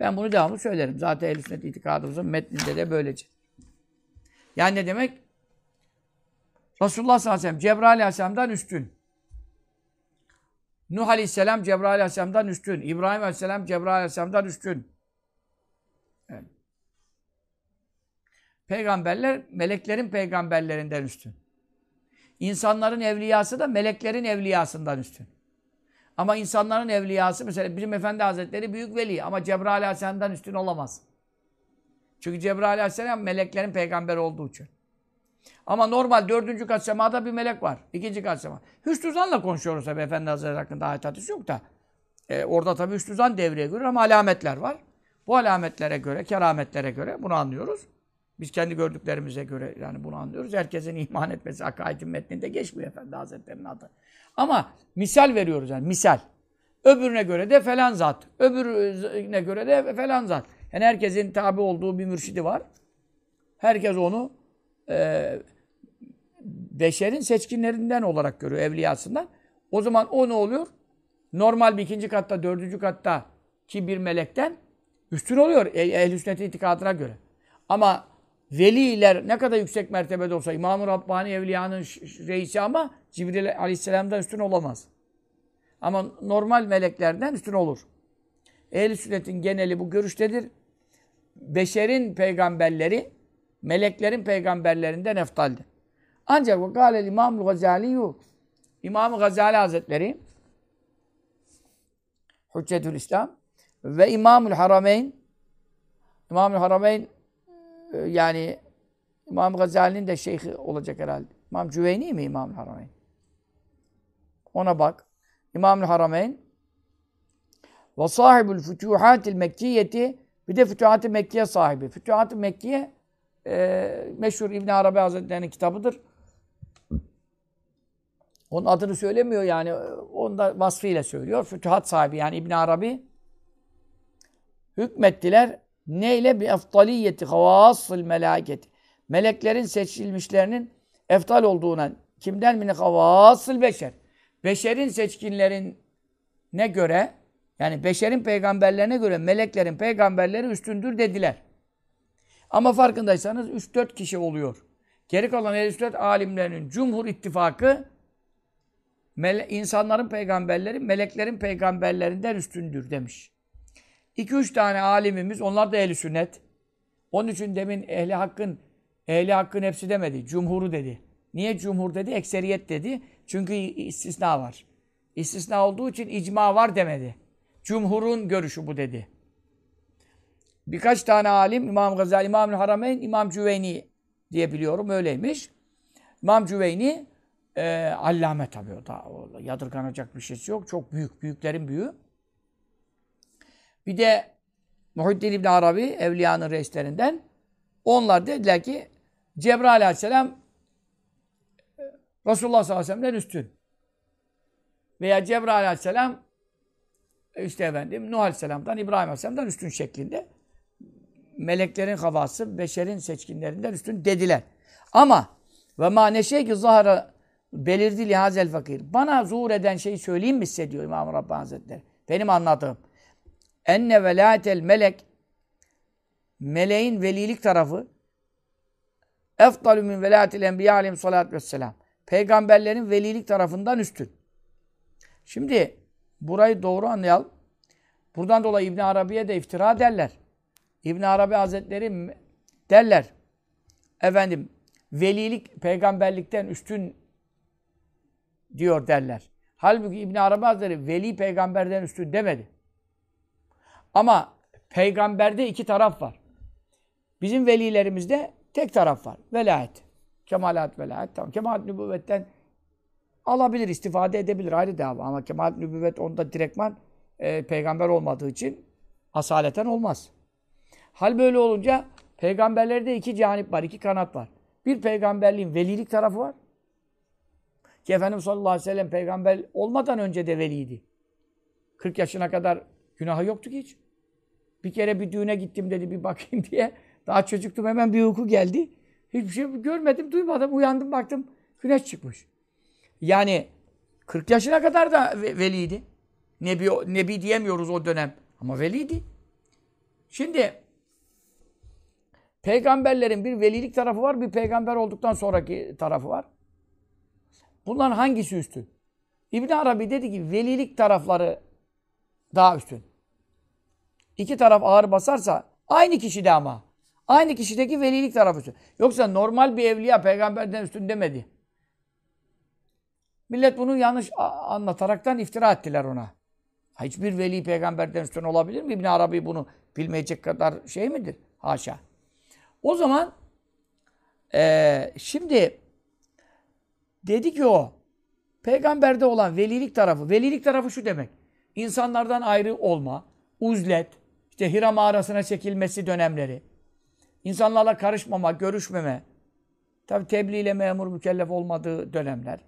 Ben bunu devamlı söylerim. Zaten ehl sünnet itikadımızın metninde de böylece. Yani ne demek? Resulullah sallallahu aleyhi ve sellem Cebrail aleyhisselamdan üstün. Nuh aleyhisselam Cebrail aleyhisselamdan üstün. İbrahim aleyhisselam Cebrail aleyhisselamdan üstün. Peygamberler meleklerin peygamberlerinden üstün. İnsanların evliyası da meleklerin evliyasından üstün. Ama insanların evliyası mesela bizim Efendi Hazretleri büyük veli ama Cebrail Aleyhisselam'dan üstün olamaz. Çünkü Cebrail Aleyhisselam meleklerin peygamberi olduğu için. Ama normal dördüncü kat semada bir melek var. İkinci kat sema. Hüsnü zanla konuşuyoruz tabi Efendi Hazretleri hakkında ayet hadis yok da. E, orada tabi hüsnü zan devreye giriyor ama alametler var. Bu alametlere göre, kerametlere göre bunu anlıyoruz. Biz kendi gördüklerimize göre yani bunu anlıyoruz. Herkesin iman etmesi akaidin metninde geçmiyor Efendi Hazretleri'nin adı. Ama misal veriyoruz yani misal. Öbürüne göre de falan zat. Öbürüne göre de falan zat. Yani herkesin tabi olduğu bir mürşidi var. Herkes onu e, beşerin seçkinlerinden olarak görüyor, evliyasından. O zaman o ne oluyor? Normal bir ikinci katta, dördüncü katta ki bir melekten üstün oluyor ehl-i sünnet itikadına göre. Ama veliler ne kadar yüksek mertebede olsa İmam-ı Rabbani Evliya'nın reisi ama Cibril Aleyhisselam'dan üstün olamaz. Ama normal meleklerden üstün olur. Ehl-i sünnetin geneli bu görüştedir. Beşerin peygamberleri meleklerin peygamberlerinden eftaldir. Ancak vakâlel İmam-ı Gazali'yu İmam-ı Gazali Hazretleri Hüccetül İslam ve İmamül Harameyn İmamül Harameyn e, yani İmam Gazali'nin de şeyhi olacak herhalde. İmam Cüveyni mi İmam Harameyn? Ona bak. İmam Harameyn ve sahibül fütühatil mekkiyeti bir de fütühat-ı Mekkiye sahibi. Fütühat-ı Mekkiye e, meşhur İbn Arabi Hazretleri'nin kitabıdır. Onun adını söylemiyor yani. Onu da vasfıyla söylüyor. Fütühat sahibi yani İbn Arabi hükmettiler. Neyle? Bir eftaliyeti havasıl melaketi. Meleklerin seçilmişlerinin eftal olduğuna. Kimden mi? Havasıl beşer. Beşerin seçkinlerine göre yani beşerin peygamberlerine göre meleklerin peygamberleri üstündür dediler. Ama farkındaysanız 3-4 kişi oluyor. Geri kalan 54 alimlerinin cumhur ittifakı insanların peygamberleri meleklerin peygamberlerinden üstündür demiş. 2-3 tane alimimiz onlar da ehli sünnet. Onun için demin ehli hakkın ehli hakkın hepsi demedi. Cumhuru dedi. Niye cumhur dedi? Ekseriyet dedi. Çünkü istisna var. İstisna olduğu için icma var demedi. Cumhurun görüşü bu dedi. Birkaç tane alim İmam Gazali, İmam Harameyn, İmam Cüveyni diye biliyorum öyleymiş. İmam Cüveyni e, allame tabii o da o, yadırganacak bir şey yok. Çok büyük, büyüklerin büyüğü. Bir de Muhiddin İbn Arabi, Evliya'nın reislerinden. Onlar dediler ki Cebrail aleyhisselam Resulullah sallallahu aleyhi ve sellem'den üstün. Veya Cebrail aleyhisselam işte efendim Nuh aleyhisselamdan, İbrahim aleyhisselamdan üstün şeklinde meleklerin havası beşerin seçkinlerinden üstün dediler. Ama ve ma neşe ki zahara belirdi lihazel fakir. Bana zuhur eden şeyi söyleyeyim mi size diyor İmam Rabbani Hazretleri. Benim anladığım. Enne velâtel melek meleğin velilik tarafı efdalü min velâtil enbiya aleyhim salâtu vesselam. Peygamberlerin velilik tarafından üstün. Şimdi burayı doğru anlayalım. Buradan dolayı İbn Arabi'ye de iftira derler. İbn Arabi Hazretleri derler. Efendim velilik peygamberlikten üstün diyor derler. Halbuki İbn Arabi Hazretleri veli peygamberden üstün demedi. Ama peygamberde iki taraf var. Bizim velilerimizde tek taraf var. Velayet. Kemalat velayet. Tamam. Kemalat nübüvvetten alabilir, istifade edebilir. Ayrı dava. Ama kemalat nübüvvet onda direktman e, peygamber olmadığı için asaleten olmaz. Hal böyle olunca peygamberlerde iki canip var, iki kanat var. Bir peygamberliğin velilik tarafı var. Ki Efendimiz sallallahu aleyhi ve sellem peygamber olmadan önce de veliydi. 40 yaşına kadar günahı yoktu ki hiç. Bir kere bir düğüne gittim dedi bir bakayım diye. Daha çocuktum hemen bir uyku geldi. Hiçbir şey görmedim, duymadım. Uyandım baktım güneş çıkmış. Yani 40 yaşına kadar da veliydi. Nebi, nebi diyemiyoruz o dönem. Ama veliydi. Şimdi peygamberlerin bir velilik tarafı var, bir peygamber olduktan sonraki tarafı var. Bunların hangisi üstün? İbn Arabi dedi ki velilik tarafları daha üstün. İki taraf ağır basarsa aynı kişide ama. Aynı kişideki velilik tarafı üstün. Yoksa normal bir evliya peygamberden üstün demedi. Millet bunu yanlış anlataraktan iftira ettiler ona. Hiçbir veli peygamberden üstün olabilir mi? İbn Arabi bunu bilmeyecek kadar şey midir? Haşa. O zaman ee, şimdi dedi ki o peygamberde olan velilik tarafı, velilik tarafı şu demek. İnsanlardan ayrı olma, uzlet, işte Hira mağarasına çekilmesi dönemleri, insanlarla karışmama, görüşmeme, tabi tebliğ ile memur mükellef olmadığı dönemler,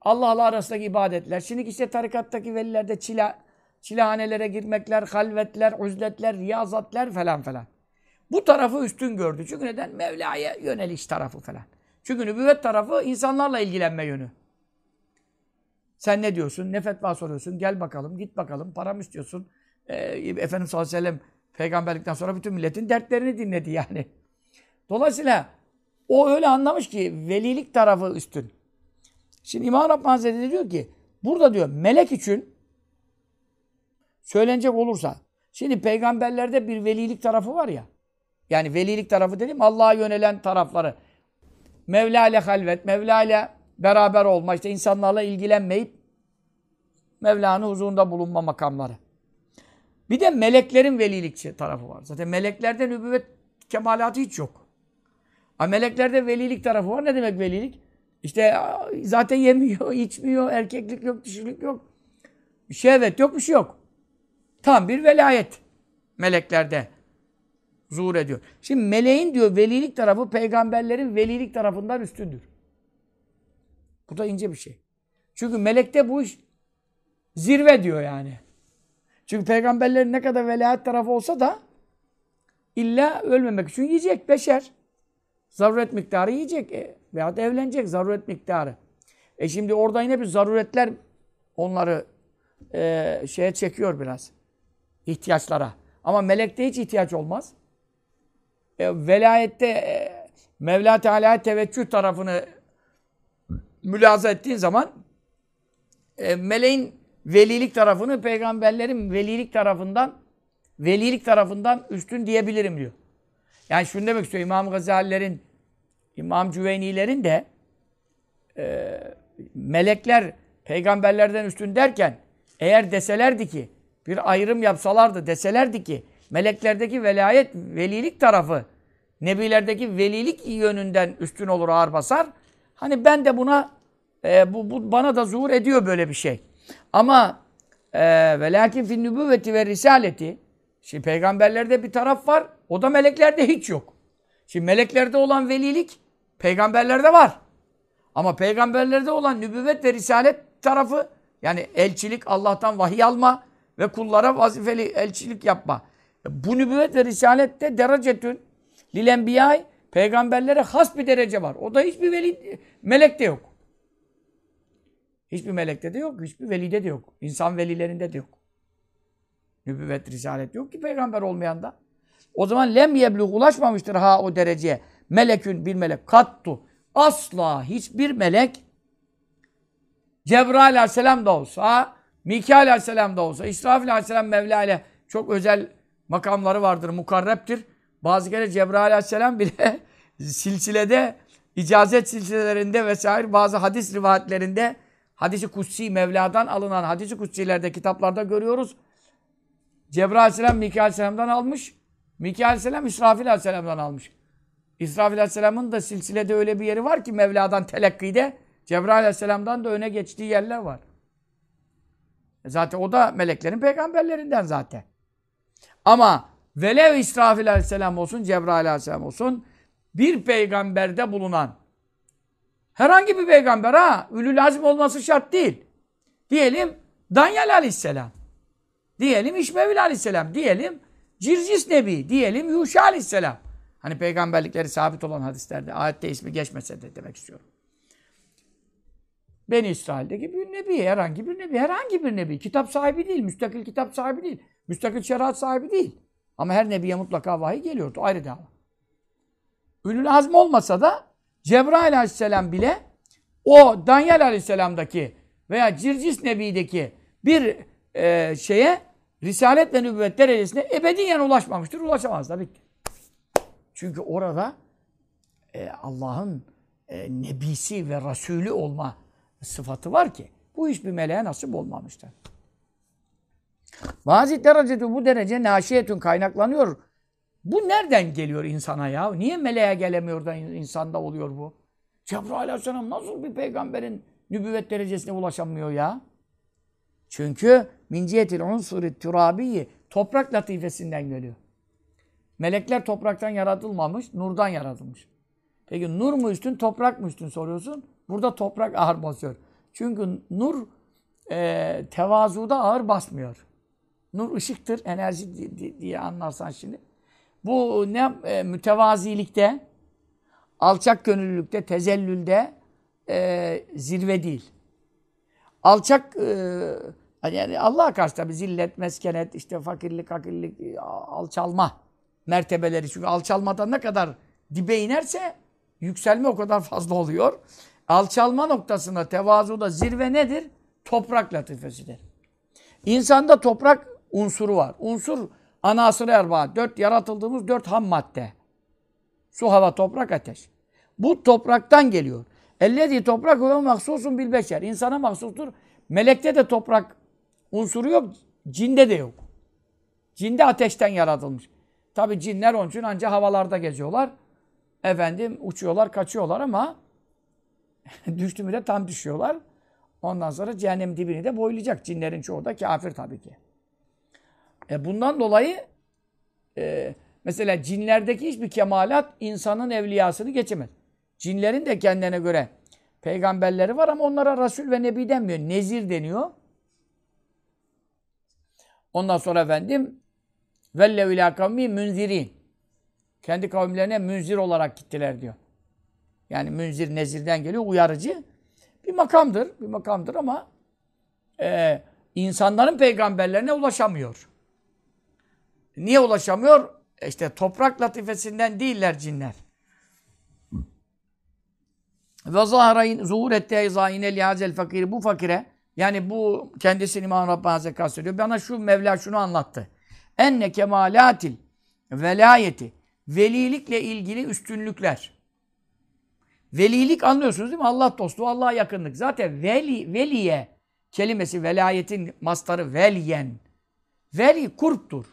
Allah'la arasındaki ibadetler, şimdi işte tarikattaki velilerde çila, çilehanelere girmekler, halvetler, uzletler, riyazatler falan falan. Bu tarafı üstün gördü. Çünkü neden? Mevla'ya yöneliş tarafı falan. Çünkü nübüvvet tarafı insanlarla ilgilenme yönü. Sen ne diyorsun? Ne fetva soruyorsun? Gel bakalım, git bakalım. Para mı istiyorsun? Ee, Efendimiz sallallahu aleyhi ve sellem peygamberlikten sonra bütün milletin dertlerini dinledi yani. Dolayısıyla o öyle anlamış ki velilik tarafı üstün. Şimdi İmam Rabbani Hazretleri diyor ki burada diyor melek için söylenecek olursa şimdi peygamberlerde bir velilik tarafı var ya yani velilik tarafı dedim Allah'a yönelen tarafları Mevla ile halvet, Mevla ile beraber olma, işte insanlarla ilgilenmeyip Mevla'nın huzurunda bulunma makamları. Bir de meleklerin velilik tarafı var. Zaten meleklerde nübüvvet kemalatı hiç yok. Ama meleklerde velilik tarafı var. Ne demek velilik? İşte zaten yemiyor, içmiyor, erkeklik yok, dişilik yok. Şehvet yok, bir şey yok. Tam bir velayet meleklerde zuhur ediyor. Şimdi meleğin diyor velilik tarafı peygamberlerin velilik tarafından üstündür. Bu da ince bir şey. Çünkü melekte bu iş zirve diyor yani. Çünkü peygamberlerin ne kadar velayet tarafı olsa da illa ölmemek için yiyecek beşer. Zaruret miktarı yiyecek. E, veyahut evlenecek zaruret miktarı. E şimdi orada yine bir zaruretler onları e, şeye çekiyor biraz. ihtiyaçlara. Ama melekte hiç ihtiyaç olmaz. E, velayette e, Mevla Teala'ya teveccüh tarafını mülaza ettiğin zaman e, meleğin velilik tarafını peygamberlerin velilik tarafından velilik tarafından üstün diyebilirim diyor. Yani şunu demek istiyor İmam Gazalilerin İmam Cüveynilerin de e, melekler peygamberlerden üstün derken eğer deselerdi ki bir ayrım yapsalardı deselerdi ki meleklerdeki velayet velilik tarafı nebilerdeki velilik yönünden üstün olur ağır basar. Hani ben de buna e, bu, bu bana da zuhur ediyor böyle bir şey. Ama e, ve lakin fin nübüvveti ve risaleti şimdi peygamberlerde bir taraf var. O da meleklerde hiç yok. Şimdi meleklerde olan velilik peygamberlerde var. Ama peygamberlerde olan nübüvvet ve risalet tarafı yani elçilik Allah'tan vahiy alma ve kullara vazifeli elçilik yapma. Bu nübüvvet ve risalette derecetün lil enbiyay peygamberlere has bir derece var. O da hiçbir veli melekte yok. Hiçbir melekte de yok, hiçbir velide de yok. İnsan velilerinde de yok. Nübüvvet, risalet yok ki peygamber olmayan da. O zaman lem yeblug ulaşmamıştır ha o dereceye. melekün bir melek kattu. Asla hiçbir melek Cebrail aleyhisselam da olsa, Mikail aleyhisselam da olsa, İsrafil aleyhisselam Mevla ile çok özel makamları vardır, mukarreptir. Bazı kere Cebrail aleyhisselam bile silsilede, icazet silsilelerinde vesaire bazı hadis rivayetlerinde hadisi kutsi Mevla'dan alınan hadisi kutsilerde kitaplarda görüyoruz. Cebrail aleyhisselam Mikail aleyhisselamdan almış. Mikail aleyhisselam İsrafil aleyhisselamdan almış. İsrafil aleyhisselamın da silsilede öyle bir yeri var ki Mevla'dan telekkide Cebrail aleyhisselamdan da öne geçtiği yerler var. E zaten o da meleklerin peygamberlerinden zaten. Ama velev İsrafil aleyhisselam olsun, Cebrail aleyhisselam olsun bir peygamberde bulunan herhangi bir peygamber ha, ülül azim olması şart değil. Diyelim Danyal aleyhisselam. Diyelim İşmevil aleyhisselam. Diyelim Circis Nebi. Diyelim Yuşa aleyhisselam. Hani peygamberlikleri sabit olan hadislerde ayette ismi geçmese de demek istiyorum. Beni İsrail'deki bir nebi, herhangi bir nebi, herhangi bir nebi. Kitap sahibi değil, müstakil kitap sahibi değil. Müstakil şeriat sahibi değil. Ama her nebiye mutlaka vahiy geliyordu. Ayrı dava. Ülül azm olmasa da Cebrail aleyhisselam bile o Danyal aleyhisselamdaki veya Circis Nebi'deki bir e, şeye Risalet ve nübüvvet derecesine ebediyen ulaşmamıştır. Ulaşamaz da bitti. Çünkü orada e, Allah'ın e, nebisi ve rasulü olma sıfatı var ki bu hiçbir meleğe nasip olmamıştır. Bazı derecede bu derece naşiyetün kaynaklanıyor. Bu nereden geliyor insana ya? Niye meleğe gelemiyor da insanda oluyor bu? Cebrail aleyhisselam nasıl bir peygamberin nübüvvet derecesine ulaşamıyor ya? Çünkü minciyetil unsuri türabiyi toprak latifesinden geliyor. Melekler topraktan yaratılmamış, nurdan yaratılmış. Peki nur mu üstün, toprak mı üstün soruyorsun? Burada toprak ağır basıyor. Çünkü nur e, tevazuda ağır basmıyor. Nur ışıktır, enerji diye anlarsan şimdi. Bu ne e, mütevazilikte, alçak gönüllülükte, tezellülde e, zirve değil. Alçak e, yani Allah'a karşı tabi zillet, meskenet, işte fakirlik, hakirlik, alçalma mertebeleri. Çünkü alçalmadan ne kadar dibe inerse yükselme o kadar fazla oluyor. Alçalma noktasında, tevazuda zirve nedir? Toprak latifesidir. İnsanda toprak unsuru var. Unsur anasır erba. Dört yaratıldığımız dört ham madde. Su, hava, toprak, ateş. Bu topraktan geliyor. Ellezi toprak ve mahsusun bil beşer. İnsana mahsustur. Melekte de toprak unsuru yok. Cinde de yok. Cinde ateşten yaratılmış. Tabi cinler onun için ancak havalarda geziyorlar. Efendim uçuyorlar, kaçıyorlar ama düştü mü de tam düşüyorlar. Ondan sonra cehennem dibini de boylayacak. Cinlerin çoğu da kafir tabii ki. E bundan dolayı e, mesela cinlerdeki hiçbir kemalat insanın evliyasını geçemez. Cinlerin de kendine göre peygamberleri var ama onlara Resul ve Nebi denmiyor. Nezir deniyor. Ondan sonra efendim velle ilâ kavmi münzirin. Kendi kavimlerine münzir olarak gittiler diyor. Yani münzir nezirden geliyor, uyarıcı. Bir makamdır, bir makamdır ama e, insanların peygamberlerine ulaşamıyor. Niye ulaşamıyor? E işte toprak latifesinden değiller cinler. Ve zahrayn zuhur etti zahine lihazel fakir bu fakire yani bu kendisini İmam Rabbani Hazretleri kastediyor. Bana şu Mevla şunu anlattı. Enne kemalatil velayeti velilikle ilgili üstünlükler. Velilik anlıyorsunuz değil mi? Allah dostluğu, Allah'a yakınlık. Zaten veli, veliye kelimesi velayetin mastarı veliyen. Veli kurptur.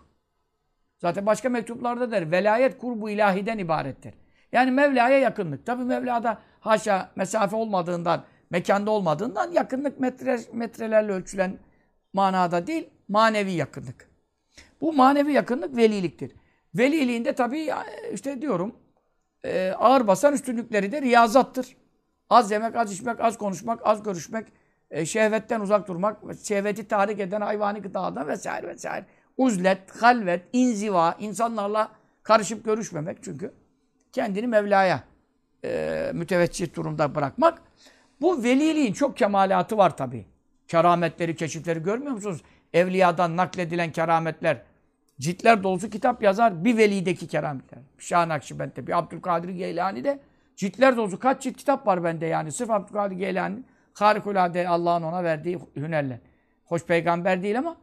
Zaten başka mektuplarda der. Velayet kurbu ilahiden ibarettir. Yani Mevla'ya yakınlık. Tabi Mevla'da haşa mesafe olmadığından, mekanda olmadığından yakınlık metre, metrelerle ölçülen manada değil, manevi yakınlık. Bu manevi yakınlık veliliktir. Veliliğinde tabii işte diyorum e, ağır basan üstünlükleri de riyazattır. Az yemek, az içmek, az konuşmak, az görüşmek, e, şehvetten uzak durmak, şehveti tahrik eden hayvani gıdadan vesaire vesaire. Uzlet, halvet, inziva, insanlarla karışıp görüşmemek çünkü kendini Mevla'ya e, müteveccih durumda bırakmak. Bu veliliğin çok kemalatı var tabii. Kerametleri, keşifleri görmüyor musunuz? Evliyadan nakledilen kerametler. Ciltler dolusu kitap yazar bir velideki kerametler. Şah Nakşibend'de bir Abdülkadir Geylani de ciltler dolusu kaç cilt kitap var bende yani. Sırf Abdülkadir Geylani harikulade Allah'ın ona verdiği hünerle. Hoş peygamber değil ama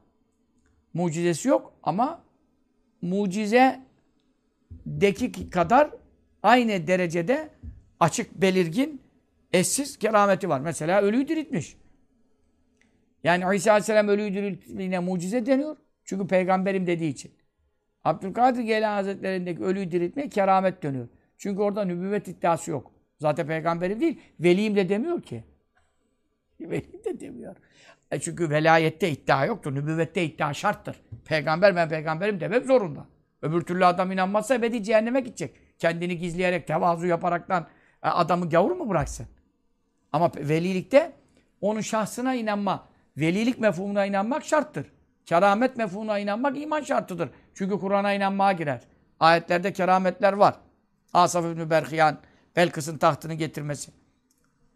mucizesi yok ama mucizedeki kadar aynı derecede açık, belirgin, eşsiz kerameti var. Mesela ölüyü diriltmiş. Yani İsa Aleyhisselam ölüyü dirilttiğine mucize deniyor. Çünkü peygamberim dediği için. Abdülkadir Geylani Hazretleri'ndeki ölüyü diriltmeye keramet dönüyor. Çünkü orada nübüvvet iddiası yok. Zaten peygamberim değil, veliyim de demiyor ki. veliyim de demiyor. E çünkü velayette iddia yoktur. Nübüvvette iddia şarttır. Peygamber ben peygamberim demek zorunda. Öbür türlü adam inanmazsa ebedi cehenneme gidecek. Kendini gizleyerek, tevazu yaparaktan e, adamı gavur mu bıraksın? Ama velilikte onun şahsına inanma, velilik mefhumuna inanmak şarttır. Keramet mefhumuna inanmak iman şartıdır. Çünkü Kur'an'a inanmaya girer. Ayetlerde kerametler var. Asaf İbni Berhiyan, Belkıs'ın tahtını getirmesi.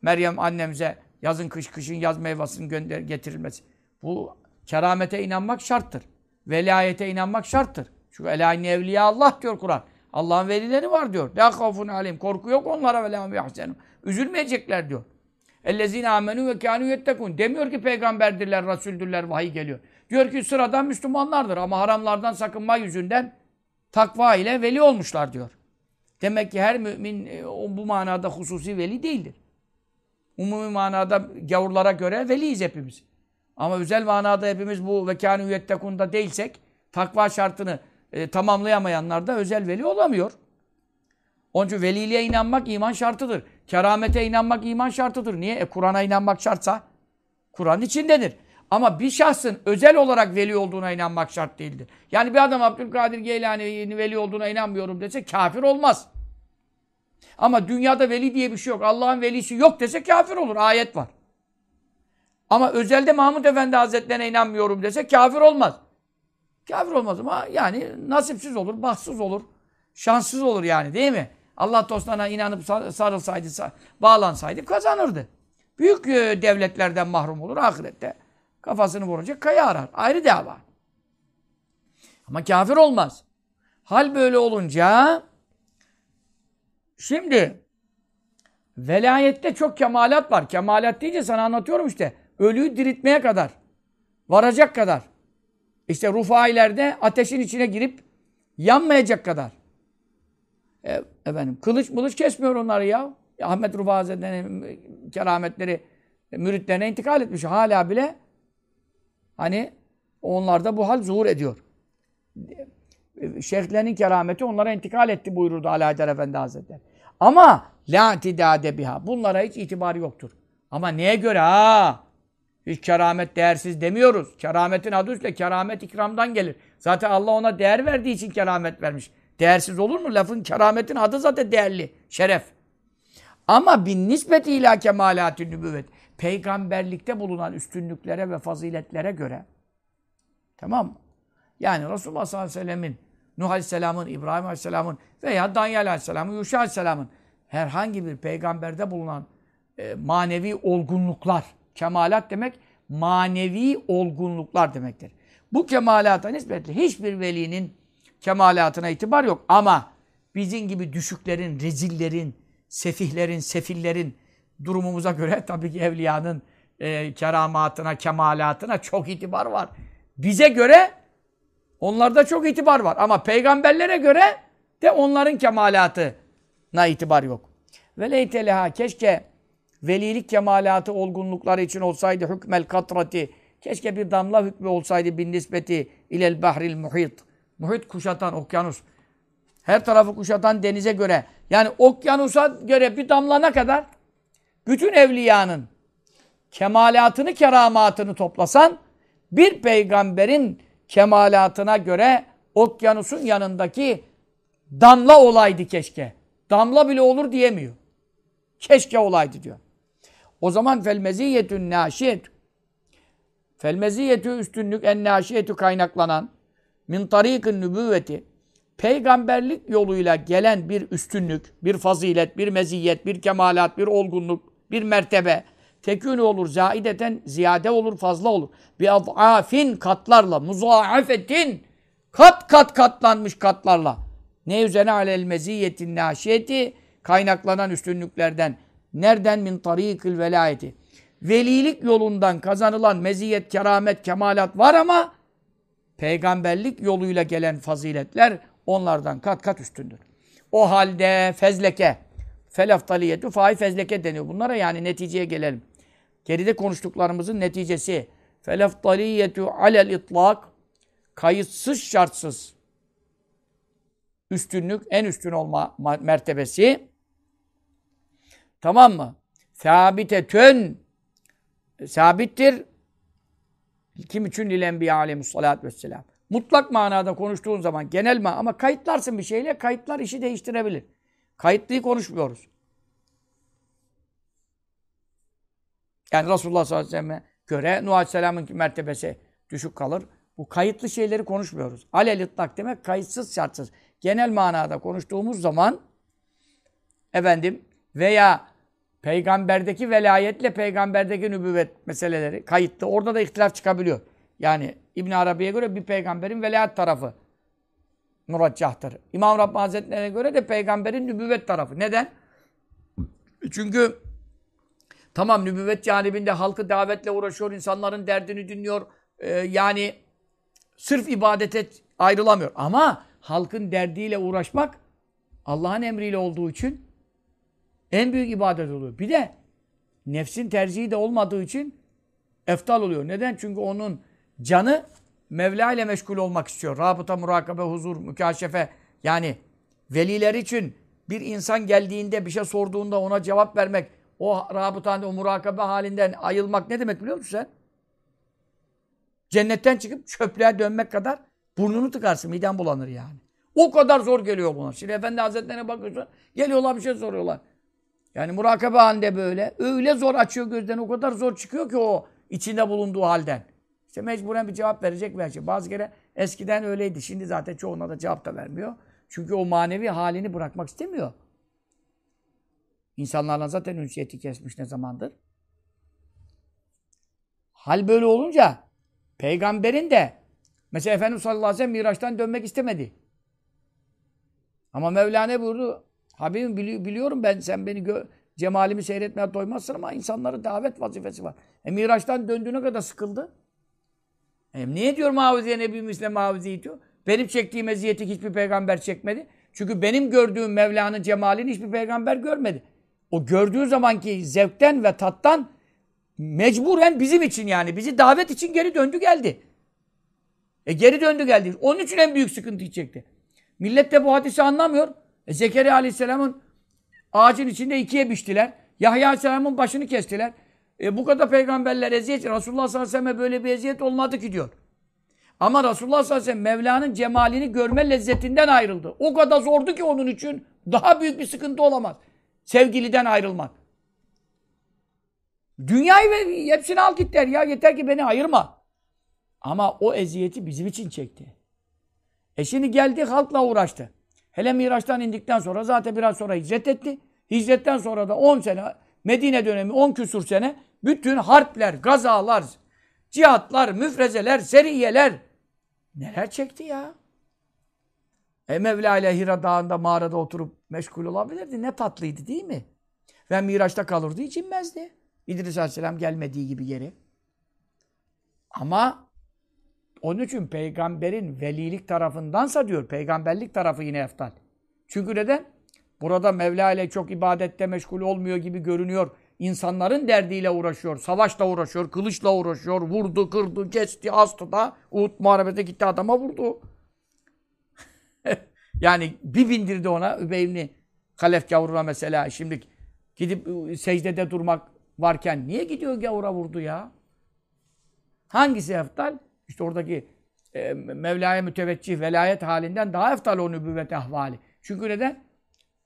Meryem annemize yazın kış, kışın yaz meyvasının gönder getirilmesi. Bu keramete inanmak şarttır. Velayete inanmak şarttır. Çünkü elâine evliya Allah diyor Kur'an. Allah'ın velileri var diyor. La kafun alim. Korku yok onlara ve la yahzenun. Üzülmeyecekler diyor. Ellezine amenu ve kânû yettekûn. Demiyor ki peygamberdirler, rasuldürler, vahiy geliyor. Diyor ki sıradan Müslümanlardır ama haramlardan sakınma yüzünden takva ile veli olmuşlar diyor. Demek ki her mümin e, bu manada hususi veli değildir. Umumi manada gavurlara göre veliyiz hepimiz. Ama özel manada hepimiz bu vekanü yettekunda değilsek takva şartını e, tamamlayamayanlar da özel veli olamıyor. Onun için veliliğe inanmak iman şartıdır. Keramete inanmak iman şartıdır. Niye? E Kur'an'a inanmak şartsa Kur'an içindedir. Ama bir şahsın özel olarak veli olduğuna inanmak şart değildir. Yani bir adam Abdülkadir Geylani'nin veli olduğuna inanmıyorum dese kafir olmaz. Ama dünyada veli diye bir şey yok. Allah'ın velisi yok dese kafir olur. Ayet var. Ama özelde Mahmud Efendi Hazretlerine inanmıyorum dese kafir olmaz. Kafir olmaz ama yani nasipsiz olur, bahtsız olur, şanssız olur yani değil mi? Allah dostlarına inanıp sarılsaydı, bağlansaydı kazanırdı. Büyük e, devletlerden mahrum olur ahirette. Kafasını vuracak kaya arar. Ayrı dava. Ama kafir olmaz. Hal böyle olunca şimdi velayette çok kemalat var. Kemalat deyince sana anlatıyorum işte. Ölüyü diriltmeye kadar. Varacak kadar. İşte rufailerde ateşin içine girip yanmayacak kadar. E, efendim kılıç mılıç kesmiyor onları ya. Ahmet Rufa Hazretleri'nin kerametleri müritlerine intikal etmiş. Hala bile hani onlarda bu hal zuhur ediyor. Şeyhlerinin kerameti onlara intikal etti buyururdu Ali Haydar Efendi Hazretleri. Ama la tidade biha. Bunlara hiç itibarı yoktur. Ama neye göre ha? Hiç keramet değersiz demiyoruz. Kerametin adı üstle keramet ikramdan gelir. Zaten Allah ona değer verdiği için keramet vermiş. Değersiz olur mu? Lafın kerametin adı zaten değerli. Şeref. Ama bin nispeti ila kemalatü nübüvvet. Peygamberlikte bulunan üstünlüklere ve faziletlere göre tamam mı? Yani Resulullah sallallahu aleyhi ve sellemin, Nuh aleyhisselamın, İbrahim aleyhisselamın veya Danyal aleyhisselamın, Yuşa aleyhisselamın herhangi bir peygamberde bulunan e, manevi olgunluklar, kemalat demek manevi olgunluklar demektir. Bu kemalata nispetle hiçbir velinin kemalatına itibar yok. Ama bizim gibi düşüklerin, rezillerin, sefihlerin, sefillerin durumumuza göre tabii ki evliyanın e, keramatına, kemalatına çok itibar var. Bize göre onlarda çok itibar var. Ama peygamberlere göre de onların kemalatına itibar yok. Ve leyteleha keşke velilik kemalatı olgunlukları için olsaydı hükmel katrati keşke bir damla hükmü olsaydı bin nispeti ilel bahril muhit muhit kuşatan okyanus her tarafı kuşatan denize göre yani okyanusa göre bir damlana kadar bütün evliyanın kemalatını, keramatını toplasan bir peygamberin kemalatına göre okyanusun yanındaki damla olaydı keşke. Damla bile olur diyemiyor. Keşke olaydı diyor. O zaman fel meziyetün naşiyet fel meziyetü üstünlük en naşiyetü kaynaklanan min tarikin nübüvveti peygamberlik yoluyla gelen bir üstünlük, bir fazilet, bir meziyet, bir kemalat, bir olgunluk, bir mertebe tekünü olur, zaideten ziyade olur, fazla olur. Bir adafin katlarla, muzaafetin kat kat katlanmış katlarla. Ne üzerine alel meziyetin naşiyeti kaynaklanan üstünlüklerden. Nereden min tarikil velayeti. Velilik yolundan kazanılan meziyet, keramet, kemalat var ama peygamberlik yoluyla gelen faziletler onlardan kat kat üstündür. O halde fezleke, felaftaliyetü fai fezleke deniyor. Bunlara yani neticeye gelelim. Geride konuştuklarımızın neticesi. Felaftaliyetü alel itlak kayıtsız şartsız üstünlük, en üstün olma mertebesi. Tamam mı? Sabitetün sabittir. Kim için lil enbiya aleyhissalatü vesselam. Mutlak manada konuştuğun zaman genel ma ama kayıtlarsın bir şeyle kayıtlar işi değiştirebilir. Kayıtlıyı konuşmuyoruz. Yani Resulullah sallallahu aleyhi ve sellem'e göre Nuh Aleyhisselam'ın mertebesi düşük kalır. Bu kayıtlı şeyleri konuşmuyoruz. Alel itlak demek kayıtsız şartsız. Genel manada konuştuğumuz zaman efendim veya peygamberdeki velayetle peygamberdeki nübüvvet meseleleri kayıtlı. Orada da ihtilaf çıkabiliyor. Yani İbn Arabi'ye göre bir peygamberin velayet tarafı muraccahtır. İmam Rabbani Hazretleri'ne göre de peygamberin nübüvvet tarafı. Neden? Çünkü tamam nübüvvet canibinde halkı davetle uğraşıyor, insanların derdini dinliyor. Ee, yani sırf ibadete ayrılamıyor. Ama halkın derdiyle uğraşmak Allah'ın emriyle olduğu için en büyük ibadet oluyor. Bir de nefsin tercihi de olmadığı için eftal oluyor. Neden? Çünkü onun canı Mevla ile meşgul olmak istiyor. Rabıta, murakabe, huzur, mükaşefe. Yani veliler için bir insan geldiğinde bir şey sorduğunda ona cevap vermek, o rabıtan, o murakabe halinden ayılmak ne demek biliyor musun sen? Cennetten çıkıp çöplüğe dönmek kadar burnunu tıkarsın, miden bulanır yani. O kadar zor geliyor buna. Şimdi Efendi Hazretlerine bakıyorsun, geliyorlar bir şey soruyorlar. Yani murakabe halinde böyle. Öyle zor açıyor gözden, o kadar zor çıkıyor ki o içinde bulunduğu halden. İşte mecburen bir cevap verecek verecek. Bazı kere eskiden öyleydi. Şimdi zaten çoğuna da cevap da vermiyor. Çünkü o manevi halini bırakmak istemiyor. İnsanlarla zaten ünsiyeti kesmiş ne zamandır. Hal böyle olunca peygamberin de mesela Efendimiz sallallahu aleyhi ve sellem Miraç'tan dönmek istemedi. Ama Mevla ne buyurdu? Habibim bili biliyorum ben sen beni cemalimi seyretmeye doymazsın ama insanların davet vazifesi var. E Miraç'tan döndüğüne kadar sıkıldı. E, niye diyor Muavize'ye Nebi Müslim Muavize'yi diyor? Benim çektiğim eziyeti hiçbir peygamber çekmedi. Çünkü benim gördüğüm Mevla'nın cemalini hiçbir peygamber görmedi. O gördüğü zamanki zevkten ve tattan mecburen bizim için yani bizi davet için geri döndü geldi. E geri döndü geldi. Onun için en büyük sıkıntıyı çekti. Millet de bu hadisi anlamıyor. E Zekeriya Aleyhisselam'ın ağacın içinde ikiye biçtiler. Yahya Aleyhisselam'ın başını kestiler. E bu kadar peygamberler eziyet, Resulullah sallallahu aleyhi ve sellem böyle bir eziyet olmadı ki diyor. Ama Resulullah sallallahu aleyhi ve sellem Mevla'nın cemalini görme lezzetinden ayrıldı. O kadar zordu ki onun için daha büyük bir sıkıntı olamaz. Sevgiliden ayrılmak. Dünyayı ve hepsini al git der ya. Yeter ki beni ayırma. Ama o eziyeti bizim için çekti. E şimdi geldi halkla uğraştı. Hele Miraç'tan indikten sonra zaten biraz sonra hicret etti. Hicretten sonra da 10 sene Medine dönemi 10 küsur sene bütün harpler, gazalar, cihatlar, müfrezeler, seriyeler neler çekti ya? E Mevla ile Hira Dağı'nda mağarada oturup meşgul olabilirdi. Ne tatlıydı değil mi? Ve Miraç'ta kalırdı hiç inmezdi. İdris Aleyhisselam gelmediği gibi geri. Ama onun için peygamberin velilik tarafındansa diyor, peygamberlik tarafı yine eftal. Çünkü neden? Burada Mevla ile çok ibadette meşgul olmuyor gibi görünüyor. İnsanların derdiyle uğraşıyor, savaşla uğraşıyor, kılıçla uğraşıyor, vurdu, kırdı, kesti, astı da Uhud muharebete gitti adama vurdu. yani bir bindirdi ona Übeyvni Halef gavuruna mesela. Şimdi gidip ıı, secdede durmak varken niye gidiyor gavura vurdu ya? Hangisi eftal? İşte oradaki e, Mevla'ya müteveccih velayet halinden daha eftal o nübüvvet ahvali. Çünkü neden?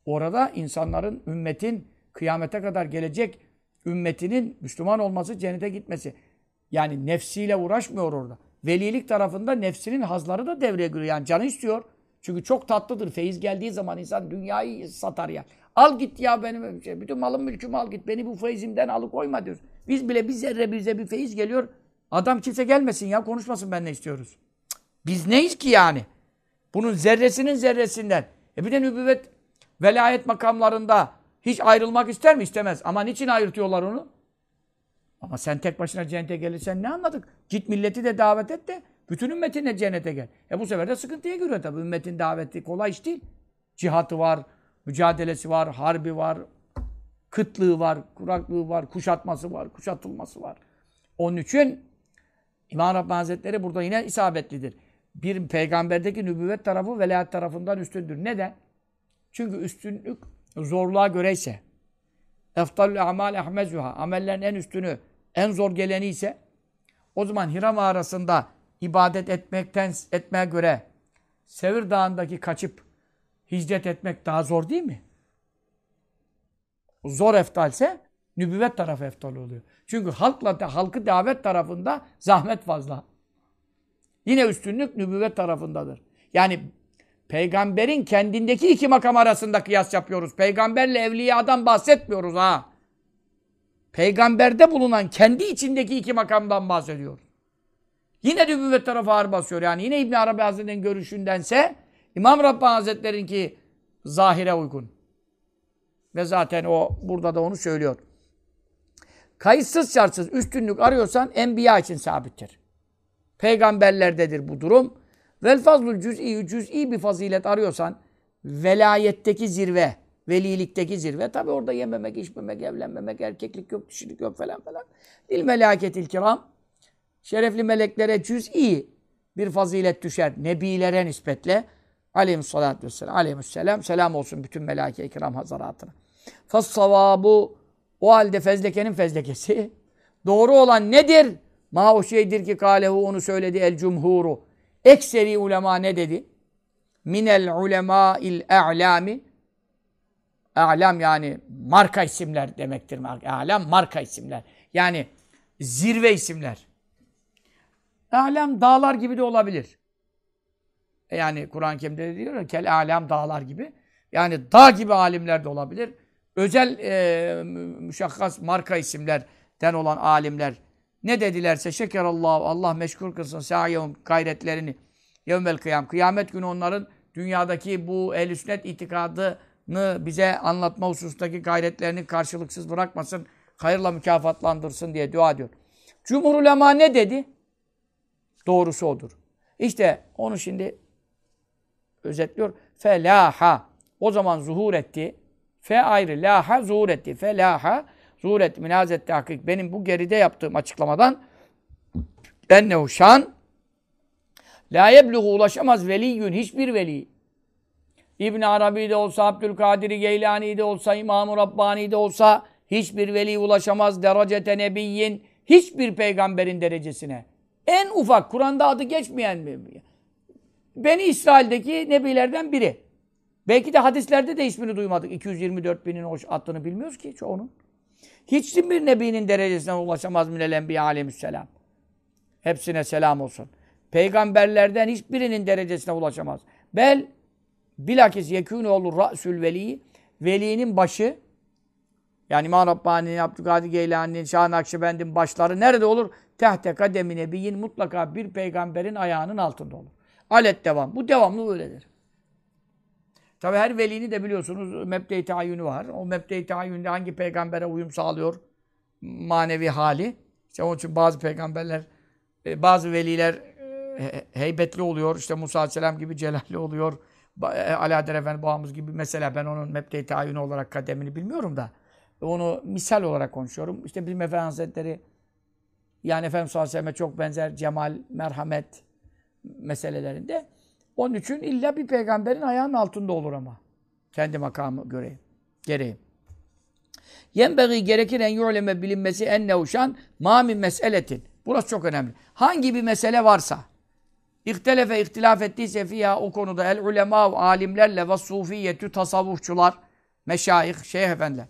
Orada insanların, ümmetin kıyamete kadar gelecek ümmetinin Müslüman olması, cennete gitmesi. Yani nefsiyle uğraşmıyor orada. Velilik tarafında nefsinin hazları da devreye giriyor. Yani canı istiyor. Çünkü çok tatlıdır. Feyiz geldiği zaman insan dünyayı satar ya. Al git ya benim şey, bütün malım mülkümü al git. Beni bu feyizimden alıkoyma diyoruz. Biz bile bir zerre bize bir feyiz geliyor. Adam kimse gelmesin ya konuşmasın ben ne istiyoruz. Biz neyiz ki yani? Bunun zerresinin zerresinden. E bir de nübüvvet, velayet makamlarında hiç ayrılmak ister mi? İstemez. Ama niçin ayırtıyorlar onu? Ama sen tek başına cennete gelirsen ne anladık? Git milleti de davet et de bütün ümmetinle cennete gel. E bu sefer de sıkıntıya giriyor tabii. Ümmetin daveti kolay iş değil. Cihatı var, mücadelesi var, harbi var, kıtlığı var, kuraklığı var, kuşatması var, kuşatılması var. Onun için İmam Rabbani Hazretleri burada yine isabetlidir. Bir peygamberdeki nübüvvet tarafı velayet tarafından üstündür. Neden? Çünkü üstünlük zorluğa göre ise eftalül amal ehmezuha amellerin en üstünü, en zor geleni ise o zaman Hira mağarasında ibadet etmekten etmeye göre Sevir Dağı'ndaki kaçıp hicret etmek daha zor değil mi? Zor eftalse nübüvvet tarafı eftal oluyor. Çünkü halkla halkı davet tarafında zahmet fazla. Yine üstünlük nübüvvet tarafındadır. Yani peygamberin kendindeki iki makam arasında kıyas yapıyoruz. Peygamberle evliyadan bahsetmiyoruz ha. Peygamberde bulunan kendi içindeki iki makamdan bahsediyoruz. Yine nübüvvet tarafı ağır basıyor. Yani yine İbn Arabi Hazretleri'nin görüşündense İmam Rabbani Hazretleri'ninki zahire uygun. Ve zaten o burada da onu söylüyor. Kayıtsız şartsız üstünlük arıyorsan enbiya için sabittir. Peygamberlerdedir bu durum. Vel fazlul cüz'i, cüz'i bir fazilet arıyorsan velayetteki zirve, velilikteki zirve. Tabi orada yememek, içmemek, evlenmemek, erkeklik yok, kişilik yok falan falan. Dil melaketil kiram. Şerefli meleklere cüz'i bir fazilet düşer. Nebilere nispetle. Aleyhissalatü vesselam. Aleyhisselam. Selam olsun bütün melake-i kiram hazaratına. Fassavabu o halde fezlekenin fezlekesi. Doğru olan nedir? Ma o şeydir ki kalehu onu söyledi el cumhuru. Ekseri ulema ne dedi? Minel ulema il a'lami. A'lam yani marka isimler demektir. A'lam marka isimler. Yani zirve isimler. A'lam dağlar gibi de olabilir. Yani Kur'an-ı Kerim'de diyor ya kel a'lam dağlar gibi. Yani dağ gibi alimler de olabilir özel e, müşakkas marka isimlerden olan alimler ne dedilerse şekerallahu Allah meşgul kılsın sa'yehum gayretlerini yevmel kıyam. Kıyamet günü onların dünyadaki bu ehl sünnet itikadını bize anlatma hususundaki gayretlerini karşılıksız bırakmasın. Hayırla mükafatlandırsın diye dua ediyor. Cumhur ulema ne dedi? Doğrusu odur. İşte onu şimdi özetliyor. Felaha. O zaman zuhur etti. Fe ayrı. Laha zuhur etti. Fe laha zuhur etti. Minazet tahkik. Benim bu geride yaptığım açıklamadan ennehu şan la yebluğu ulaşamaz veliyün. Hiçbir veli. İbn Arabi de olsa, Abdülkadir Geylani de olsa, İmam-ı Rabbani de olsa hiçbir veli ulaşamaz derecete nebiyyin. Hiçbir peygamberin derecesine. En ufak, Kur'an'da adı geçmeyen mi? Beni İsrail'deki nebilerden biri. Belki de hadislerde de ismini duymadık. 224 binin o adını bilmiyoruz ki çoğunun. Hiçbir nebinin derecesine ulaşamaz minel enbiya aleyhisselam. Hepsine selam olsun. Peygamberlerden hiçbirinin derecesine ulaşamaz. Bel bilakis yekûne olur ra'sül veli velinin başı yani İmam Rabbani'nin, Abdülkadir Geylani'nin, Şah Nakşibend'in başları nerede olur? Tehte kademi nebiyin mutlaka bir peygamberin ayağının altında olur. Alet devam. Bu devamlı öyledir. Tabi her velini de biliyorsunuz mebde-i tayyünü var. O mebde-i tayyünde hangi peygambere uyum sağlıyor manevi hali. İşte onun için bazı peygamberler, e, bazı veliler e, heybetli oluyor. İşte Musa Aleyhisselam gibi celalli oluyor. E, Alaeddin Efendi babamız gibi mesela ben onun mebde-i tayyünü olarak kademini bilmiyorum da onu misal olarak konuşuyorum. İşte bizim Efendi Hazretleri yani Efendimiz sallallahu aleyhi ve çok benzer cemal, merhamet meselelerinde. Onun için illa bir peygamberin ayağının altında olur ama. Kendi makamı göre, gereği. Yenbeği gerekir en yu'leme bilinmesi en nevşan ma min meseletin. Burası çok önemli. Hangi bir mesele varsa, İhtelefe ihtilaf ettiyse fiyah o konuda el ulema alimlerle ve sufiyyetü tasavvufçular, meşayih, şeyh efendiler.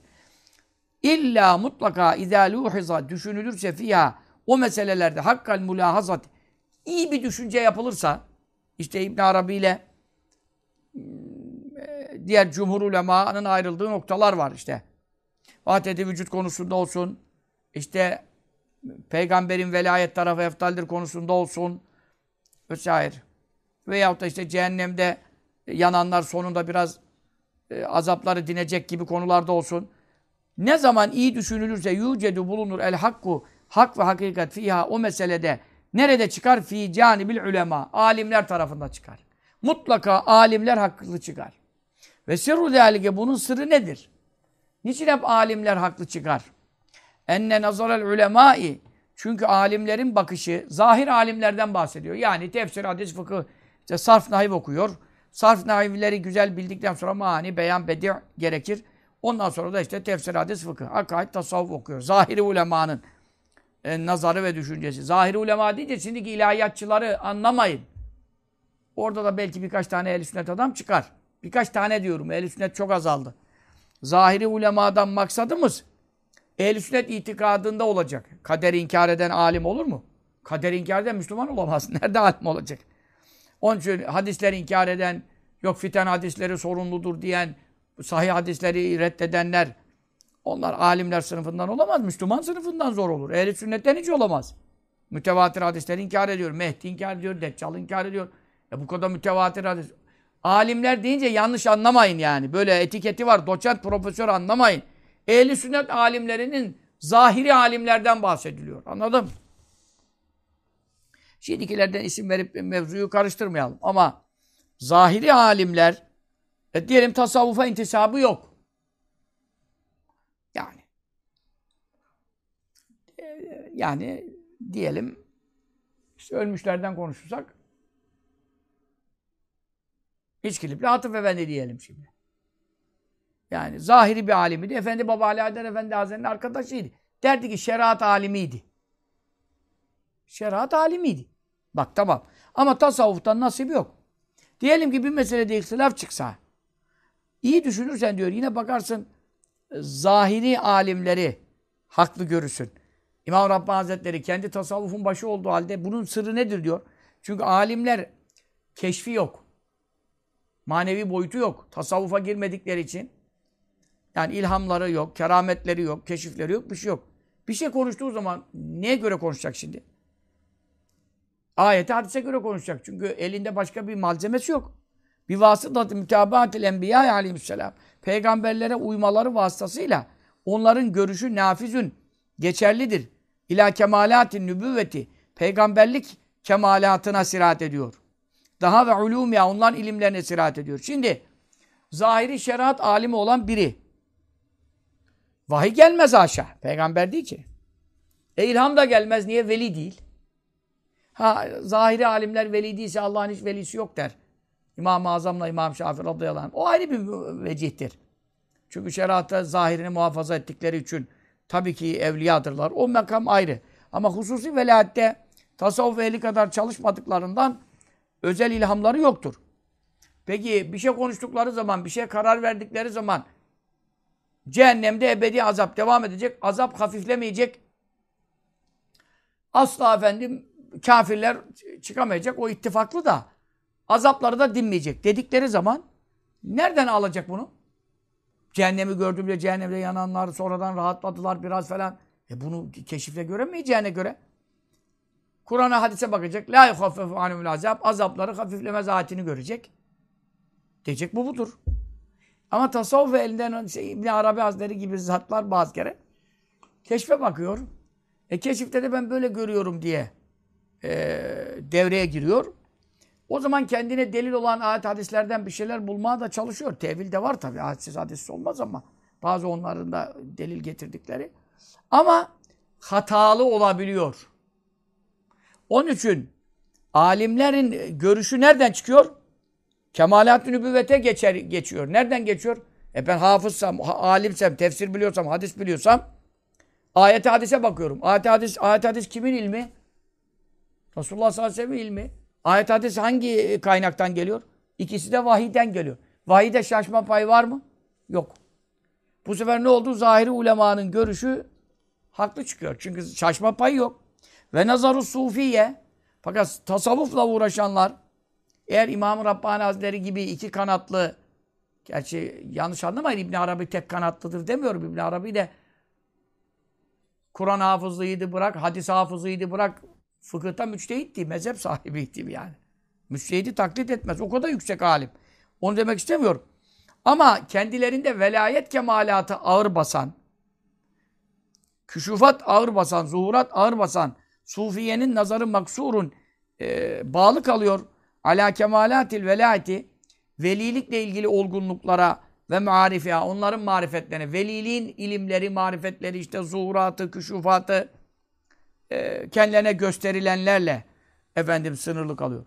İlla mutlaka izâ luhiza düşünülürse fiyah o meselelerde hakkal mülahazat iyi bir düşünce yapılırsa işte İbn Arabi ile hmm, diğer cumhur ulemanın ayrıldığı noktalar var işte. Vahdeti vücut konusunda olsun, işte peygamberin velayet tarafı eftaldir konusunda olsun vesaire. Veyahut da işte cehennemde yananlar sonunda biraz e, azapları dinecek gibi konularda olsun. Ne zaman iyi düşünülürse yucedu bulunur el hakku hak ve hakikat fiha o meselede nerede çıkar? Fi canibil ulema. Alimler tarafında çıkar. Mutlaka alimler haklı çıkar. Ve sirru zâlike bunun sırrı nedir? Niçin hep alimler haklı çıkar? Enne nazarel ulemâi çünkü alimlerin bakışı zahir alimlerden bahsediyor. Yani tefsir, hadis, fıkıh, işte sarf nahiv okuyor. Sarf nahivleri güzel bildikten sonra mani, beyan, bedi gerekir. Ondan sonra da işte tefsir, hadis, fıkıh, akaid, tasavvuf okuyor. Zahiri ulemanın e, nazarı ve düşüncesi. Zahiri ulema deyince şimdiki ilahiyatçıları anlamayın. Orada da belki birkaç tane ehl sünnet adam çıkar. Birkaç tane diyorum. ehl sünnet çok azaldı. Zahiri ulemadan maksadımız ehl sünnet itikadında olacak. Kaderi inkar eden alim olur mu? Kaderi inkar eden Müslüman olamaz. Nerede alim olacak? Onun için hadisleri inkar eden, yok fiten hadisleri sorumludur diyen, sahih hadisleri reddedenler, onlar alimler sınıfından olamaz. Müslüman sınıfından zor olur. Ehl-i sünnetten hiç olamaz. Mütevatir hadisleri inkar ediyor. Mehdi inkar ediyor. Deccal inkar ediyor. Ya bu kadar mütevatir hadis. Alimler deyince yanlış anlamayın yani. Böyle etiketi var. Doçent, profesör anlamayın. Ehli sünnet alimlerinin zahiri alimlerden bahsediliyor. Anladın Şimdikilerden isim verip mevzuyu karıştırmayalım. Ama zahiri alimler e, diyelim tasavvufa intisabı yok. Yani e, yani diyelim işte ölmüşlerden konuşursak İçkilipli Hatıf Efendi diyelim şimdi. Yani zahiri bir alimiydi. Efendi Baba Ali Haydar Efendi Hazretleri'nin arkadaşıydı. Derdi ki şeriat alimiydi. Şeriat alimiydi. Bak tamam. Ama tasavvuftan nasip yok. Diyelim ki bir meselede ihtilaf çıksa. iyi düşünürsen diyor yine bakarsın zahiri alimleri haklı görürsün. İmam Rabbani Hazretleri kendi tasavvufun başı olduğu halde bunun sırrı nedir diyor. Çünkü alimler keşfi yok. Manevi boyutu yok. Tasavvufa girmedikleri için. Yani ilhamları yok, kerametleri yok, keşifleri yok, bir şey yok. Bir şey konuştuğu zaman neye göre konuşacak şimdi? Ayete, hadise göre konuşacak. Çünkü elinde başka bir malzemesi yok. Bir vasıtat mütabaatil enbiya aleyhisselam. Peygamberlere uymaları vasıtasıyla onların görüşü nafizün, geçerlidir. İla kemalatin nübüvveti. Peygamberlik kemalatına sirat ediyor. Daha ve ulûmiya onların ilimlerine sirat ediyor. Şimdi zahiri şeriat alimi olan biri. Vahiy gelmez aşağı. Peygamber değil ki. E ilham da gelmez. Niye? Veli değil. Ha zahiri alimler veli değilse Allah'ın hiç velisi yok der. İmam-ı Azam'la İmam Şafir radıyallahu anh. O ayrı bir vecihtir. Çünkü şeriatta zahirini muhafaza ettikleri için tabii ki evliyadırlar. O makam ayrı. Ama hususi velayatte tasavvuf ehli kadar çalışmadıklarından özel ilhamları yoktur. Peki bir şey konuştukları zaman, bir şey karar verdikleri zaman cehennemde ebedi azap devam edecek. Azap hafiflemeyecek. Asla efendim kafirler çıkamayacak. O ittifaklı da azapları da dinmeyecek dedikleri zaman nereden alacak bunu? Cehennemi gördüğümde cehennemde yananlar sonradan rahatladılar biraz falan. E bunu keşifle göremeyeceğine göre Kur'an'a hadise bakacak. La yuhaffefu anumul azap. Azapları hafiflemez ayetini görecek. Diyecek bu budur. Ama tasavvuf elinden şey, İbn Arabi Hazretleri gibi zatlar bazı kere keşfe bakıyor. E keşifte de ben böyle görüyorum diye e, devreye giriyor. O zaman kendine delil olan ayet hadislerden bir şeyler bulmaya da çalışıyor. Tevil de var tabii. Ayetsiz hadis olmaz ama bazı onların da delil getirdikleri. Ama hatalı olabiliyor. Onun için alimlerin görüşü nereden çıkıyor? Kemalat-ı nübüvvete geçer, geçiyor. Nereden geçiyor? E ben hafızsam, alimsem, tefsir biliyorsam, hadis biliyorsam ayet hadise bakıyorum. Ayet hadis, ayet hadis kimin ilmi? Resulullah sallallahu aleyhi ve sellem ilmi. Ayet hadis hangi kaynaktan geliyor? İkisi de vahiyden geliyor. Vahide şaşma payı var mı? Yok. Bu sefer ne oldu? Zahiri ulemanın görüşü haklı çıkıyor. Çünkü şaşma payı yok. Ve nazaru sufiye fakat tasavvufla uğraşanlar eğer İmam-ı Rabbani Hazretleri gibi iki kanatlı gerçi yanlış anlamayın İbn Arabi tek kanatlıdır demiyorum. İbn Arabi de Kur'an hafızlığıydı bırak, hadis hafızlığıydı bırak, fıkıhta müçtehitti, mezhep sahibiydi yani. Müçtehidi taklit etmez. O kadar yüksek alim. Onu demek istemiyorum. Ama kendilerinde velayet kemalatı ağır basan, küşufat ağır basan, zuhurat ağır basan, sufiyenin nazarı maksurun e, bağlı kalıyor. Ala kemalatil velayeti velilikle ilgili olgunluklara ve marifiya, onların marifetlerine, veliliğin ilimleri, marifetleri, işte zuhuratı, küşufatı e, kendilerine gösterilenlerle efendim sınırlı kalıyor.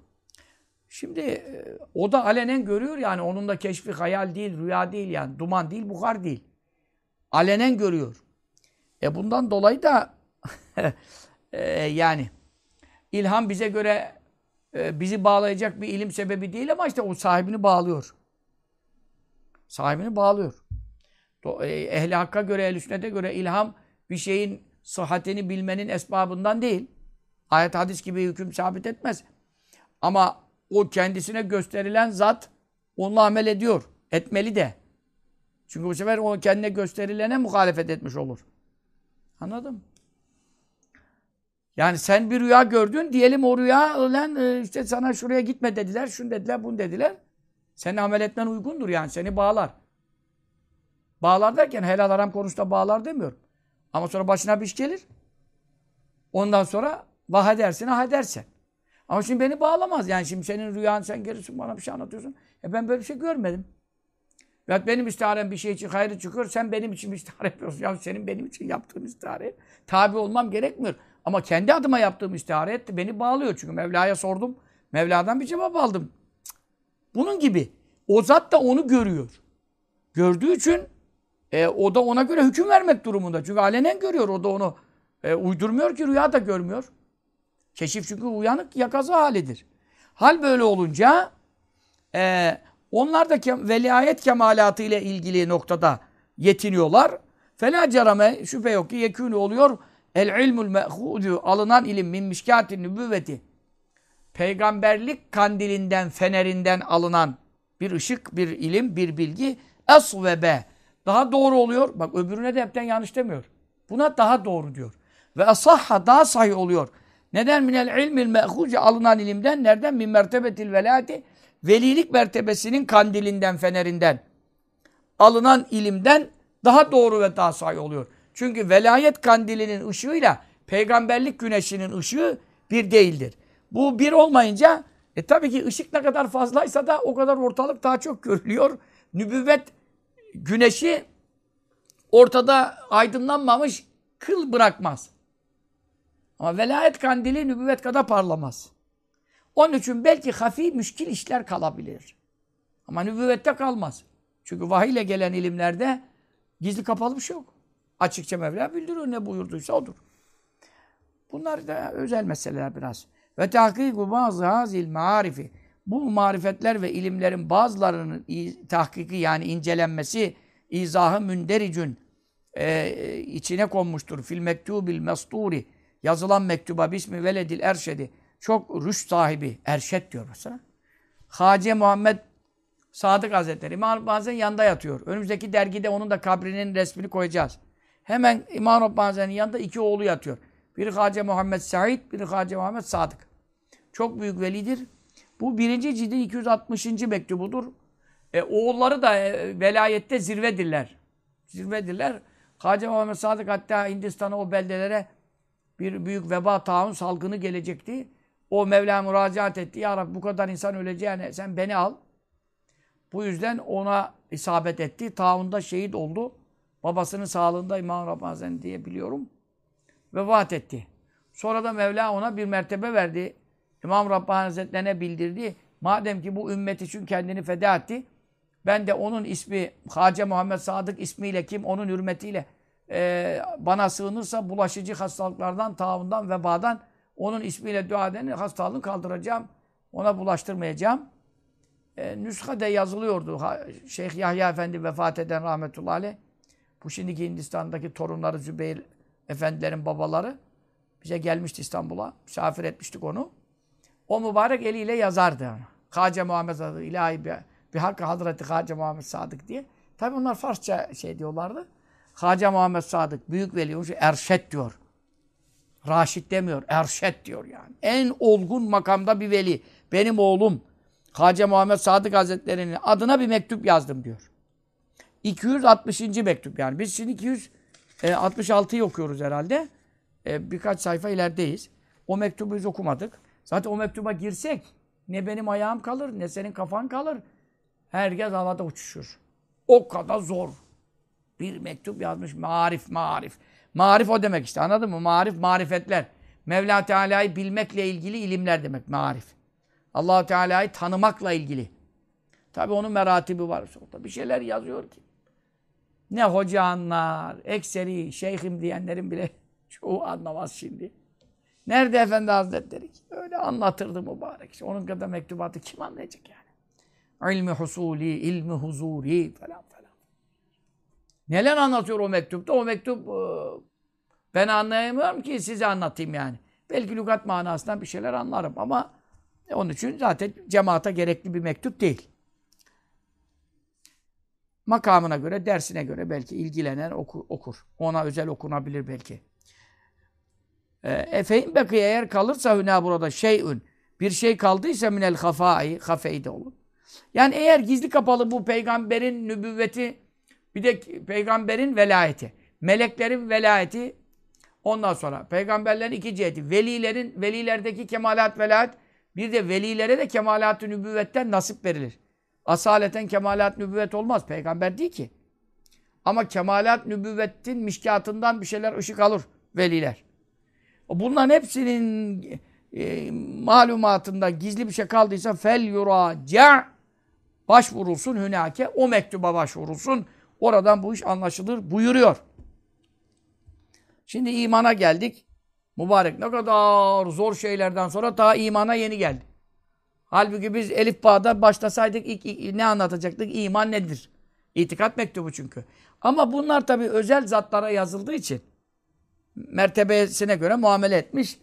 Şimdi e, o da alenen görüyor yani onun da keşfi hayal değil, rüya değil yani. Duman değil, buhar değil. Alenen görüyor. E bundan dolayı da e, yani ilham bize göre e, bizi bağlayacak bir ilim sebebi değil ama işte o sahibini bağlıyor. Sahibini bağlıyor. E, ehli hakka göre, ehl sünnete göre ilham bir şeyin sıhhatini bilmenin esbabından değil. Ayet hadis gibi hüküm sabit etmez. Ama o kendisine gösterilen zat onunla amel ediyor. Etmeli de. Çünkü bu sefer o kendine gösterilene muhalefet etmiş olur. Anladın Yani sen bir rüya gördün, diyelim o rüya ölen e, işte sana şuraya gitme dediler, şunu dediler, bunu dediler. Senin amel etmen uygundur yani, seni bağlar. Bağlar derken helal haram konusunda bağlar demiyorum. Ama sonra başına bir iş gelir. Ondan sonra vah edersin, ah edersen. Ama şimdi beni bağlamaz. Yani şimdi senin rüyan sen gelirsin bana bir şey anlatıyorsun. E ben böyle bir şey görmedim. Ve benim istiharem bir şey için hayrı çıkıyor. Sen benim için istihare yapıyorsun. Ya senin benim için yaptığın istihare tabi olmam gerekmiyor. Ama kendi adıma yaptığım istihare etti. Beni bağlıyor. Çünkü Mevla'ya sordum. Mevla'dan bir cevap aldım. Bunun gibi. O zat da onu görüyor. Gördüğü için e, o da ona göre hüküm vermek durumunda. Çünkü alenen görüyor. O da onu e, uydurmuyor ki rüya da görmüyor. Keşif çünkü uyanık yakaza halidir. Hal böyle olunca e, onlar da kem, velayet kemalatı ile ilgili noktada yetiniyorlar. Fela cerame şüphe yok ki yekûnü oluyor. El ilmul me'hudu alınan ilim min mişkâtin nübüvveti. Peygamberlik kandilinden, fenerinden alınan bir ışık, bir ilim, bir bilgi esvebe. Daha doğru oluyor. Bak öbürüne de hepten yanlış demiyor. Buna daha doğru diyor. Ve asahha daha sahih oluyor. Neden? Minel ilmil me'huce alınan ilimden. Nereden? Min mertebetil velati. Velilik mertebesinin kandilinden, fenerinden. Alınan ilimden daha doğru ve daha sahih oluyor. Çünkü velayet kandilinin ışığıyla peygamberlik güneşinin ışığı bir değildir. Bu bir olmayınca e tabii ki ışık ne kadar fazlaysa da o kadar ortalık daha çok görülüyor. Nübüvvet güneşi ortada aydınlanmamış kıl bırakmaz. Ama velayet kandili nübüvvet kadar parlamaz. Onun için belki hafi müşkil işler kalabilir. Ama nübüvvette kalmaz. Çünkü vahiy ile gelen ilimlerde gizli kapalı bir şey yok. Açıkça Mevla bildiriyor ne buyurduysa odur. Bunlar da özel meseleler biraz. Ve tahkiku bazı hazil marifi. Bu marifetler ve ilimlerin bazılarının tahkiki yani incelenmesi, izahı mündericün e, içine konmuştur. Fil mektubil mesturi yazılan mektuba bismi veledil erşedi çok rüşt sahibi erşet diyor mesela. Hace Muhammed Sadık Hazretleri bazen yanında yatıyor. Önümüzdeki dergide onun da kabrinin resmini koyacağız. Hemen İmam Rabbani'nin yanında iki oğlu yatıyor. Biri Hace Muhammed Said, biri Hace Muhammed Sadık. Çok büyük velidir. Bu birinci cildin 260. mektubudur. E, oğulları da e, velayette zirvedirler. Zirvedirler. Hace Muhammed Sadık hatta Hindistan'a o beldelere bir büyük veba taun salgını gelecekti. O Mevla müracaat etti. Ya Rabbi bu kadar insan öleceğine sen beni al. Bu yüzden ona isabet etti. Taun'da şehit oldu. Babasının sağlığında İmam Rabbani diye biliyorum. Vefat etti. Sonra da Mevla ona bir mertebe verdi. İmam Rabbani Hazretlerine bildirdi. Madem ki bu ümmet için kendini feda etti. Ben de onun ismi Hace Muhammed Sadık ismiyle kim onun hürmetiyle e, bana sığınırsa bulaşıcı hastalıklardan, taavundan, vebadan onun ismiyle dua edeni hastalığını kaldıracağım. Ona bulaştırmayacağım. E, nüshade yazılıyordu. Şeyh Yahya Efendi vefat eden rahmetullahi aleyh. Bu şimdiki Hindistan'daki torunları Zübeyir Efendilerin babaları bize gelmişti İstanbul'a. Misafir etmiştik onu. O mübarek eliyle yazardı. Hace Muhammed Sadık, ilahi bir, bir hakkı Hazreti Hace Muhammed Sadık diye. Tabi onlar Farsça şey diyorlardı. Hace Muhammed Sadık büyük veli erşet diyor. Raşit demiyor, erşet diyor yani. En olgun makamda bir veli. Benim oğlum Hacı Muhammed Sadık Hazretleri'nin adına bir mektup yazdım diyor. 260. mektup yani. Biz şimdi 266'yı okuyoruz herhalde. E, birkaç sayfa ilerideyiz. O mektubu biz okumadık. Zaten o mektuba girsek ne benim ayağım kalır ne senin kafan kalır. Herkes havada uçuşur. O kadar zor. Bir mektup yazmış. Marif, marif. Marif o demek işte anladın mı? Marif, marifetler. Mevla Teala'yı bilmekle ilgili ilimler demek marif. allah Teala'yı tanımakla ilgili. Tabi onun meratibi var. Bir şeyler yazıyor ki. Ne hoca anlar, ekseri, şeyhim diyenlerin bile çoğu anlamaz şimdi. Nerede Efendi Hazretleri? Öyle anlatırdı mübarek. İşte onun kadar mektubatı kim anlayacak yani? İlmi husuli, ilmi huzuri falan falan. Neler anlatıyor o mektupta? O mektup e, ben anlayamıyorum ki size anlatayım yani. Belki lügat manasından bir şeyler anlarım ama onun için zaten cemaate gerekli bir mektup değil. Makamına göre, dersine göre belki ilgilenen oku, okur. Ona özel okunabilir belki. Efe'in beki eğer kalırsa hüna burada şeyün bir şey kaldıysa minel hafai hafeyi olur. Yani eğer gizli kapalı bu peygamberin nübüvveti bir de peygamberin velayeti, meleklerin velayeti ondan sonra peygamberlerin iki ciheti, velilerin velilerdeki kemalat velayet bir de velilere de kemalat-ı nübüvvetten nasip verilir. Asaleten kemalat nübüvvet olmaz. Peygamber değil ki. Ama kemalat nübüvvetin mişkatından bir şeyler ışık alır veliler. Bunların hepsinin e, malumatında gizli bir şey kaldıysa fel yuraca başvurulsun hünake o mektuba başvurulsun. Oradan bu iş anlaşılır buyuruyor. Şimdi imana geldik. Mübarek ne kadar zor şeylerden sonra daha imana yeni geldi. Halbuki biz Elif Bağ'da başlasaydık ilk, ilk, ne anlatacaktık? İman nedir? İtikat mektubu çünkü. Ama bunlar tabii özel zatlara yazıldığı için mertebesine göre muamele etmiş.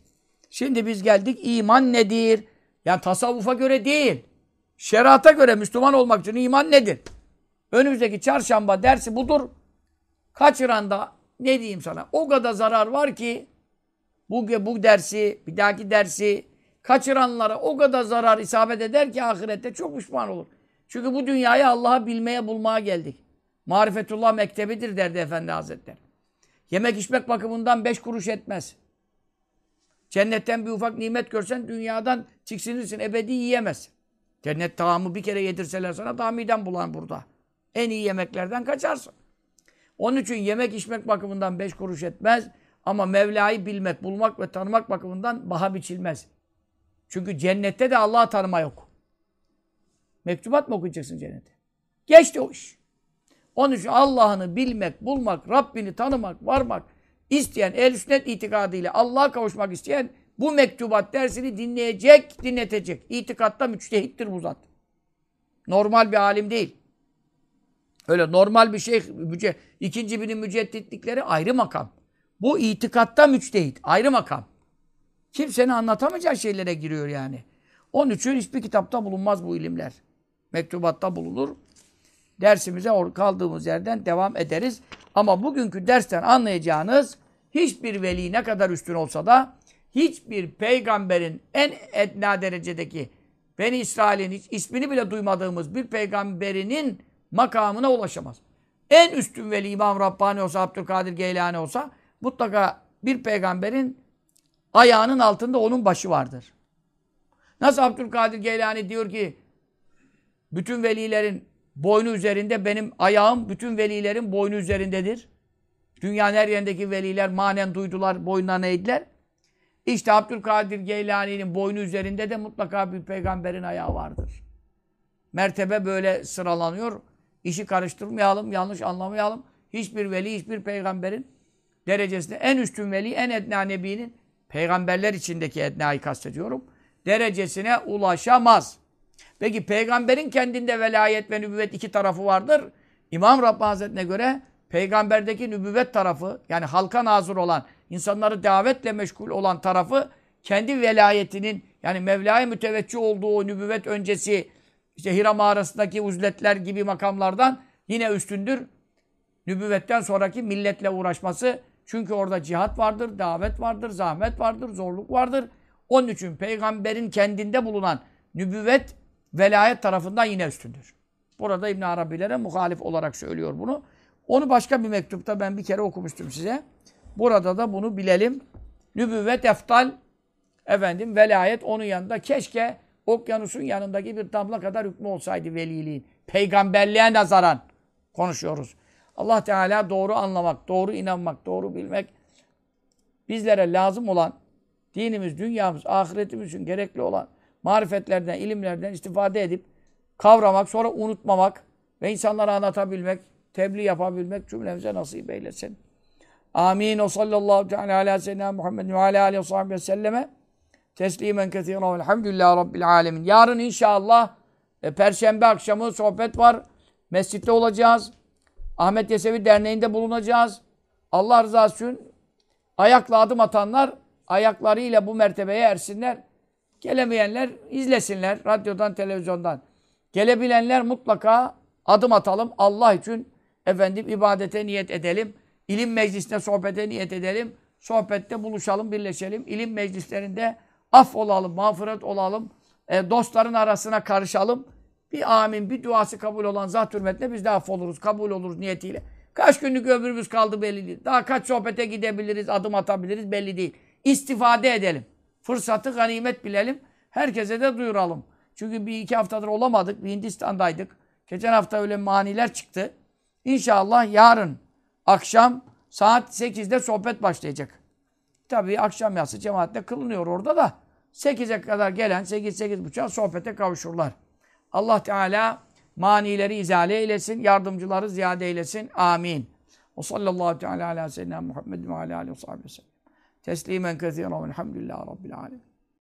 Şimdi biz geldik iman nedir? Yani tasavvufa göre değil. Şerata göre Müslüman olmak için iman nedir? Önümüzdeki çarşamba dersi budur. Kaçıran da ne diyeyim sana? O kadar zarar var ki bu, bu dersi, bir dahaki dersi kaçıranlara o kadar zarar isabet eder ki ahirette çok pişman olur. Çünkü bu dünyayı Allah'a bilmeye, bulmaya geldik. Marifetullah mektebidir derdi Efendi Hazretleri. Yemek içmek bakımından beş kuruş etmez. Cennetten bir ufak nimet görsen dünyadan tiksinirsin. Ebedi yiyemez. Cennet tamamı bir kere yedirseler sana daha miden bulan burada. En iyi yemeklerden kaçarsın. Onun için yemek içmek bakımından beş kuruş etmez. Ama Mevla'yı bilmek, bulmak ve tanımak bakımından baha biçilmez. Çünkü cennette de Allah'ı tanıma yok. Mektubat mı okuyacaksın cennete? Geçti o iş. Onun için Allah'ını bilmek, bulmak, Rabbini tanımak, varmak isteyen, el sünnet itikadıyla Allah'a kavuşmak isteyen bu mektubat dersini dinleyecek, dinletecek. İtikatta müçtehittir bu zat. Normal bir alim değil. Öyle normal bir şey, müce, ikinci binin mücedditlikleri ayrı makam. Bu itikatta müçtehit, ayrı makam. Kimsenin anlatamayacağı şeylere giriyor yani. Onun için hiçbir kitapta bulunmaz bu ilimler. Mektubatta bulunur dersimize kaldığımız yerden devam ederiz. Ama bugünkü dersten anlayacağınız hiçbir veli ne kadar üstün olsa da hiçbir peygamberin en etna derecedeki Beni İsrail'in hiç ismini bile duymadığımız bir peygamberinin makamına ulaşamaz. En üstün veli İmam Rabbani olsa, Abdülkadir Geylani olsa mutlaka bir peygamberin ayağının altında onun başı vardır. Nasıl Abdülkadir Geylani diyor ki bütün velilerin boynu üzerinde benim ayağım bütün velilerin boynu üzerindedir. Dünyanın her yerindeki veliler manen duydular, boynuna eğdiler. İşte Abdülkadir Geylani'nin boynu üzerinde de mutlaka bir peygamberin ayağı vardır. Mertebe böyle sıralanıyor. İşi karıştırmayalım, yanlış anlamayalım. Hiçbir veli, hiçbir peygamberin derecesinde en üstün veli, en edna nebinin peygamberler içindeki ednayı kastediyorum. Derecesine ulaşamaz. Peki peygamberin kendinde velayet ve nübüvvet iki tarafı vardır. İmam Rabbani Hazretleri'ne göre peygamberdeki nübüvvet tarafı yani halka nazır olan, insanları davetle meşgul olan tarafı kendi velayetinin yani Mevla'ya müteveccih olduğu nübüvvet öncesi işte Hira mağarasındaki uzletler gibi makamlardan yine üstündür. Nübüvvetten sonraki milletle uğraşması. Çünkü orada cihat vardır, davet vardır, zahmet vardır, zorluk vardır. Onun için peygamberin kendinde bulunan nübüvvet velayet tarafından yine üstündür. Burada İbn Arabilere muhalif olarak söylüyor bunu. Onu başka bir mektupta ben bir kere okumuştum size. Burada da bunu bilelim. Nübüvvet eftal efendim velayet onun yanında keşke okyanusun yanındaki bir damla kadar hükmü olsaydı veliliğin. Peygamberliğe nazaran konuşuyoruz. Allah Teala doğru anlamak, doğru inanmak, doğru bilmek bizlere lazım olan dinimiz, dünyamız, ahiretimiz için gerekli olan marifetlerden, ilimlerden istifade edip kavramak, sonra unutmamak ve insanlara anlatabilmek, tebliğ yapabilmek cümlemize nasip eylesin. Amin. O sallallahu teala ala seyyidina Muhammed ve ala aleyhi ve sahibi ve selleme teslimen kethiren velhamdülillahi rabbil alemin. Yarın inşallah e, Perşembe akşamı sohbet var. Mescitte olacağız. Ahmet Yesevi Derneği'nde bulunacağız. Allah rızası için ayakla adım atanlar ayaklarıyla bu mertebeye ersinler. Gelemeyenler izlesinler radyodan, televizyondan. Gelebilenler mutlaka adım atalım. Allah için efendim ibadete niyet edelim. İlim meclisine sohbete niyet edelim. Sohbette buluşalım, birleşelim. İlim meclislerinde af olalım, mağfiret olalım. E, dostların arasına karışalım. Bir amin, bir duası kabul olan zat hürmetine biz de affoluruz, kabul oluruz niyetiyle. Kaç günlük ömrümüz kaldı belli değil. Daha kaç sohbete gidebiliriz, adım atabiliriz belli değil. İstifade edelim. Fırsatı ganimet bilelim. Herkese de duyuralım. Çünkü bir iki haftadır olamadık. Bir Hindistan'daydık. Geçen hafta öyle maniler çıktı. İnşallah yarın akşam saat 8'de sohbet başlayacak. Tabii akşam yatsı cemaatle kılınıyor orada da. 8'e kadar gelen 8-8.30'a sohbete kavuşurlar. Allah Teala manileri izale eylesin, yardımcıları ziyade eylesin. Amin. O sallallahu teala ala seyyidina Muhammed ve ala aleyhi ve sellem. Teslimen kethiren velhamdülillahi rabbil alemin.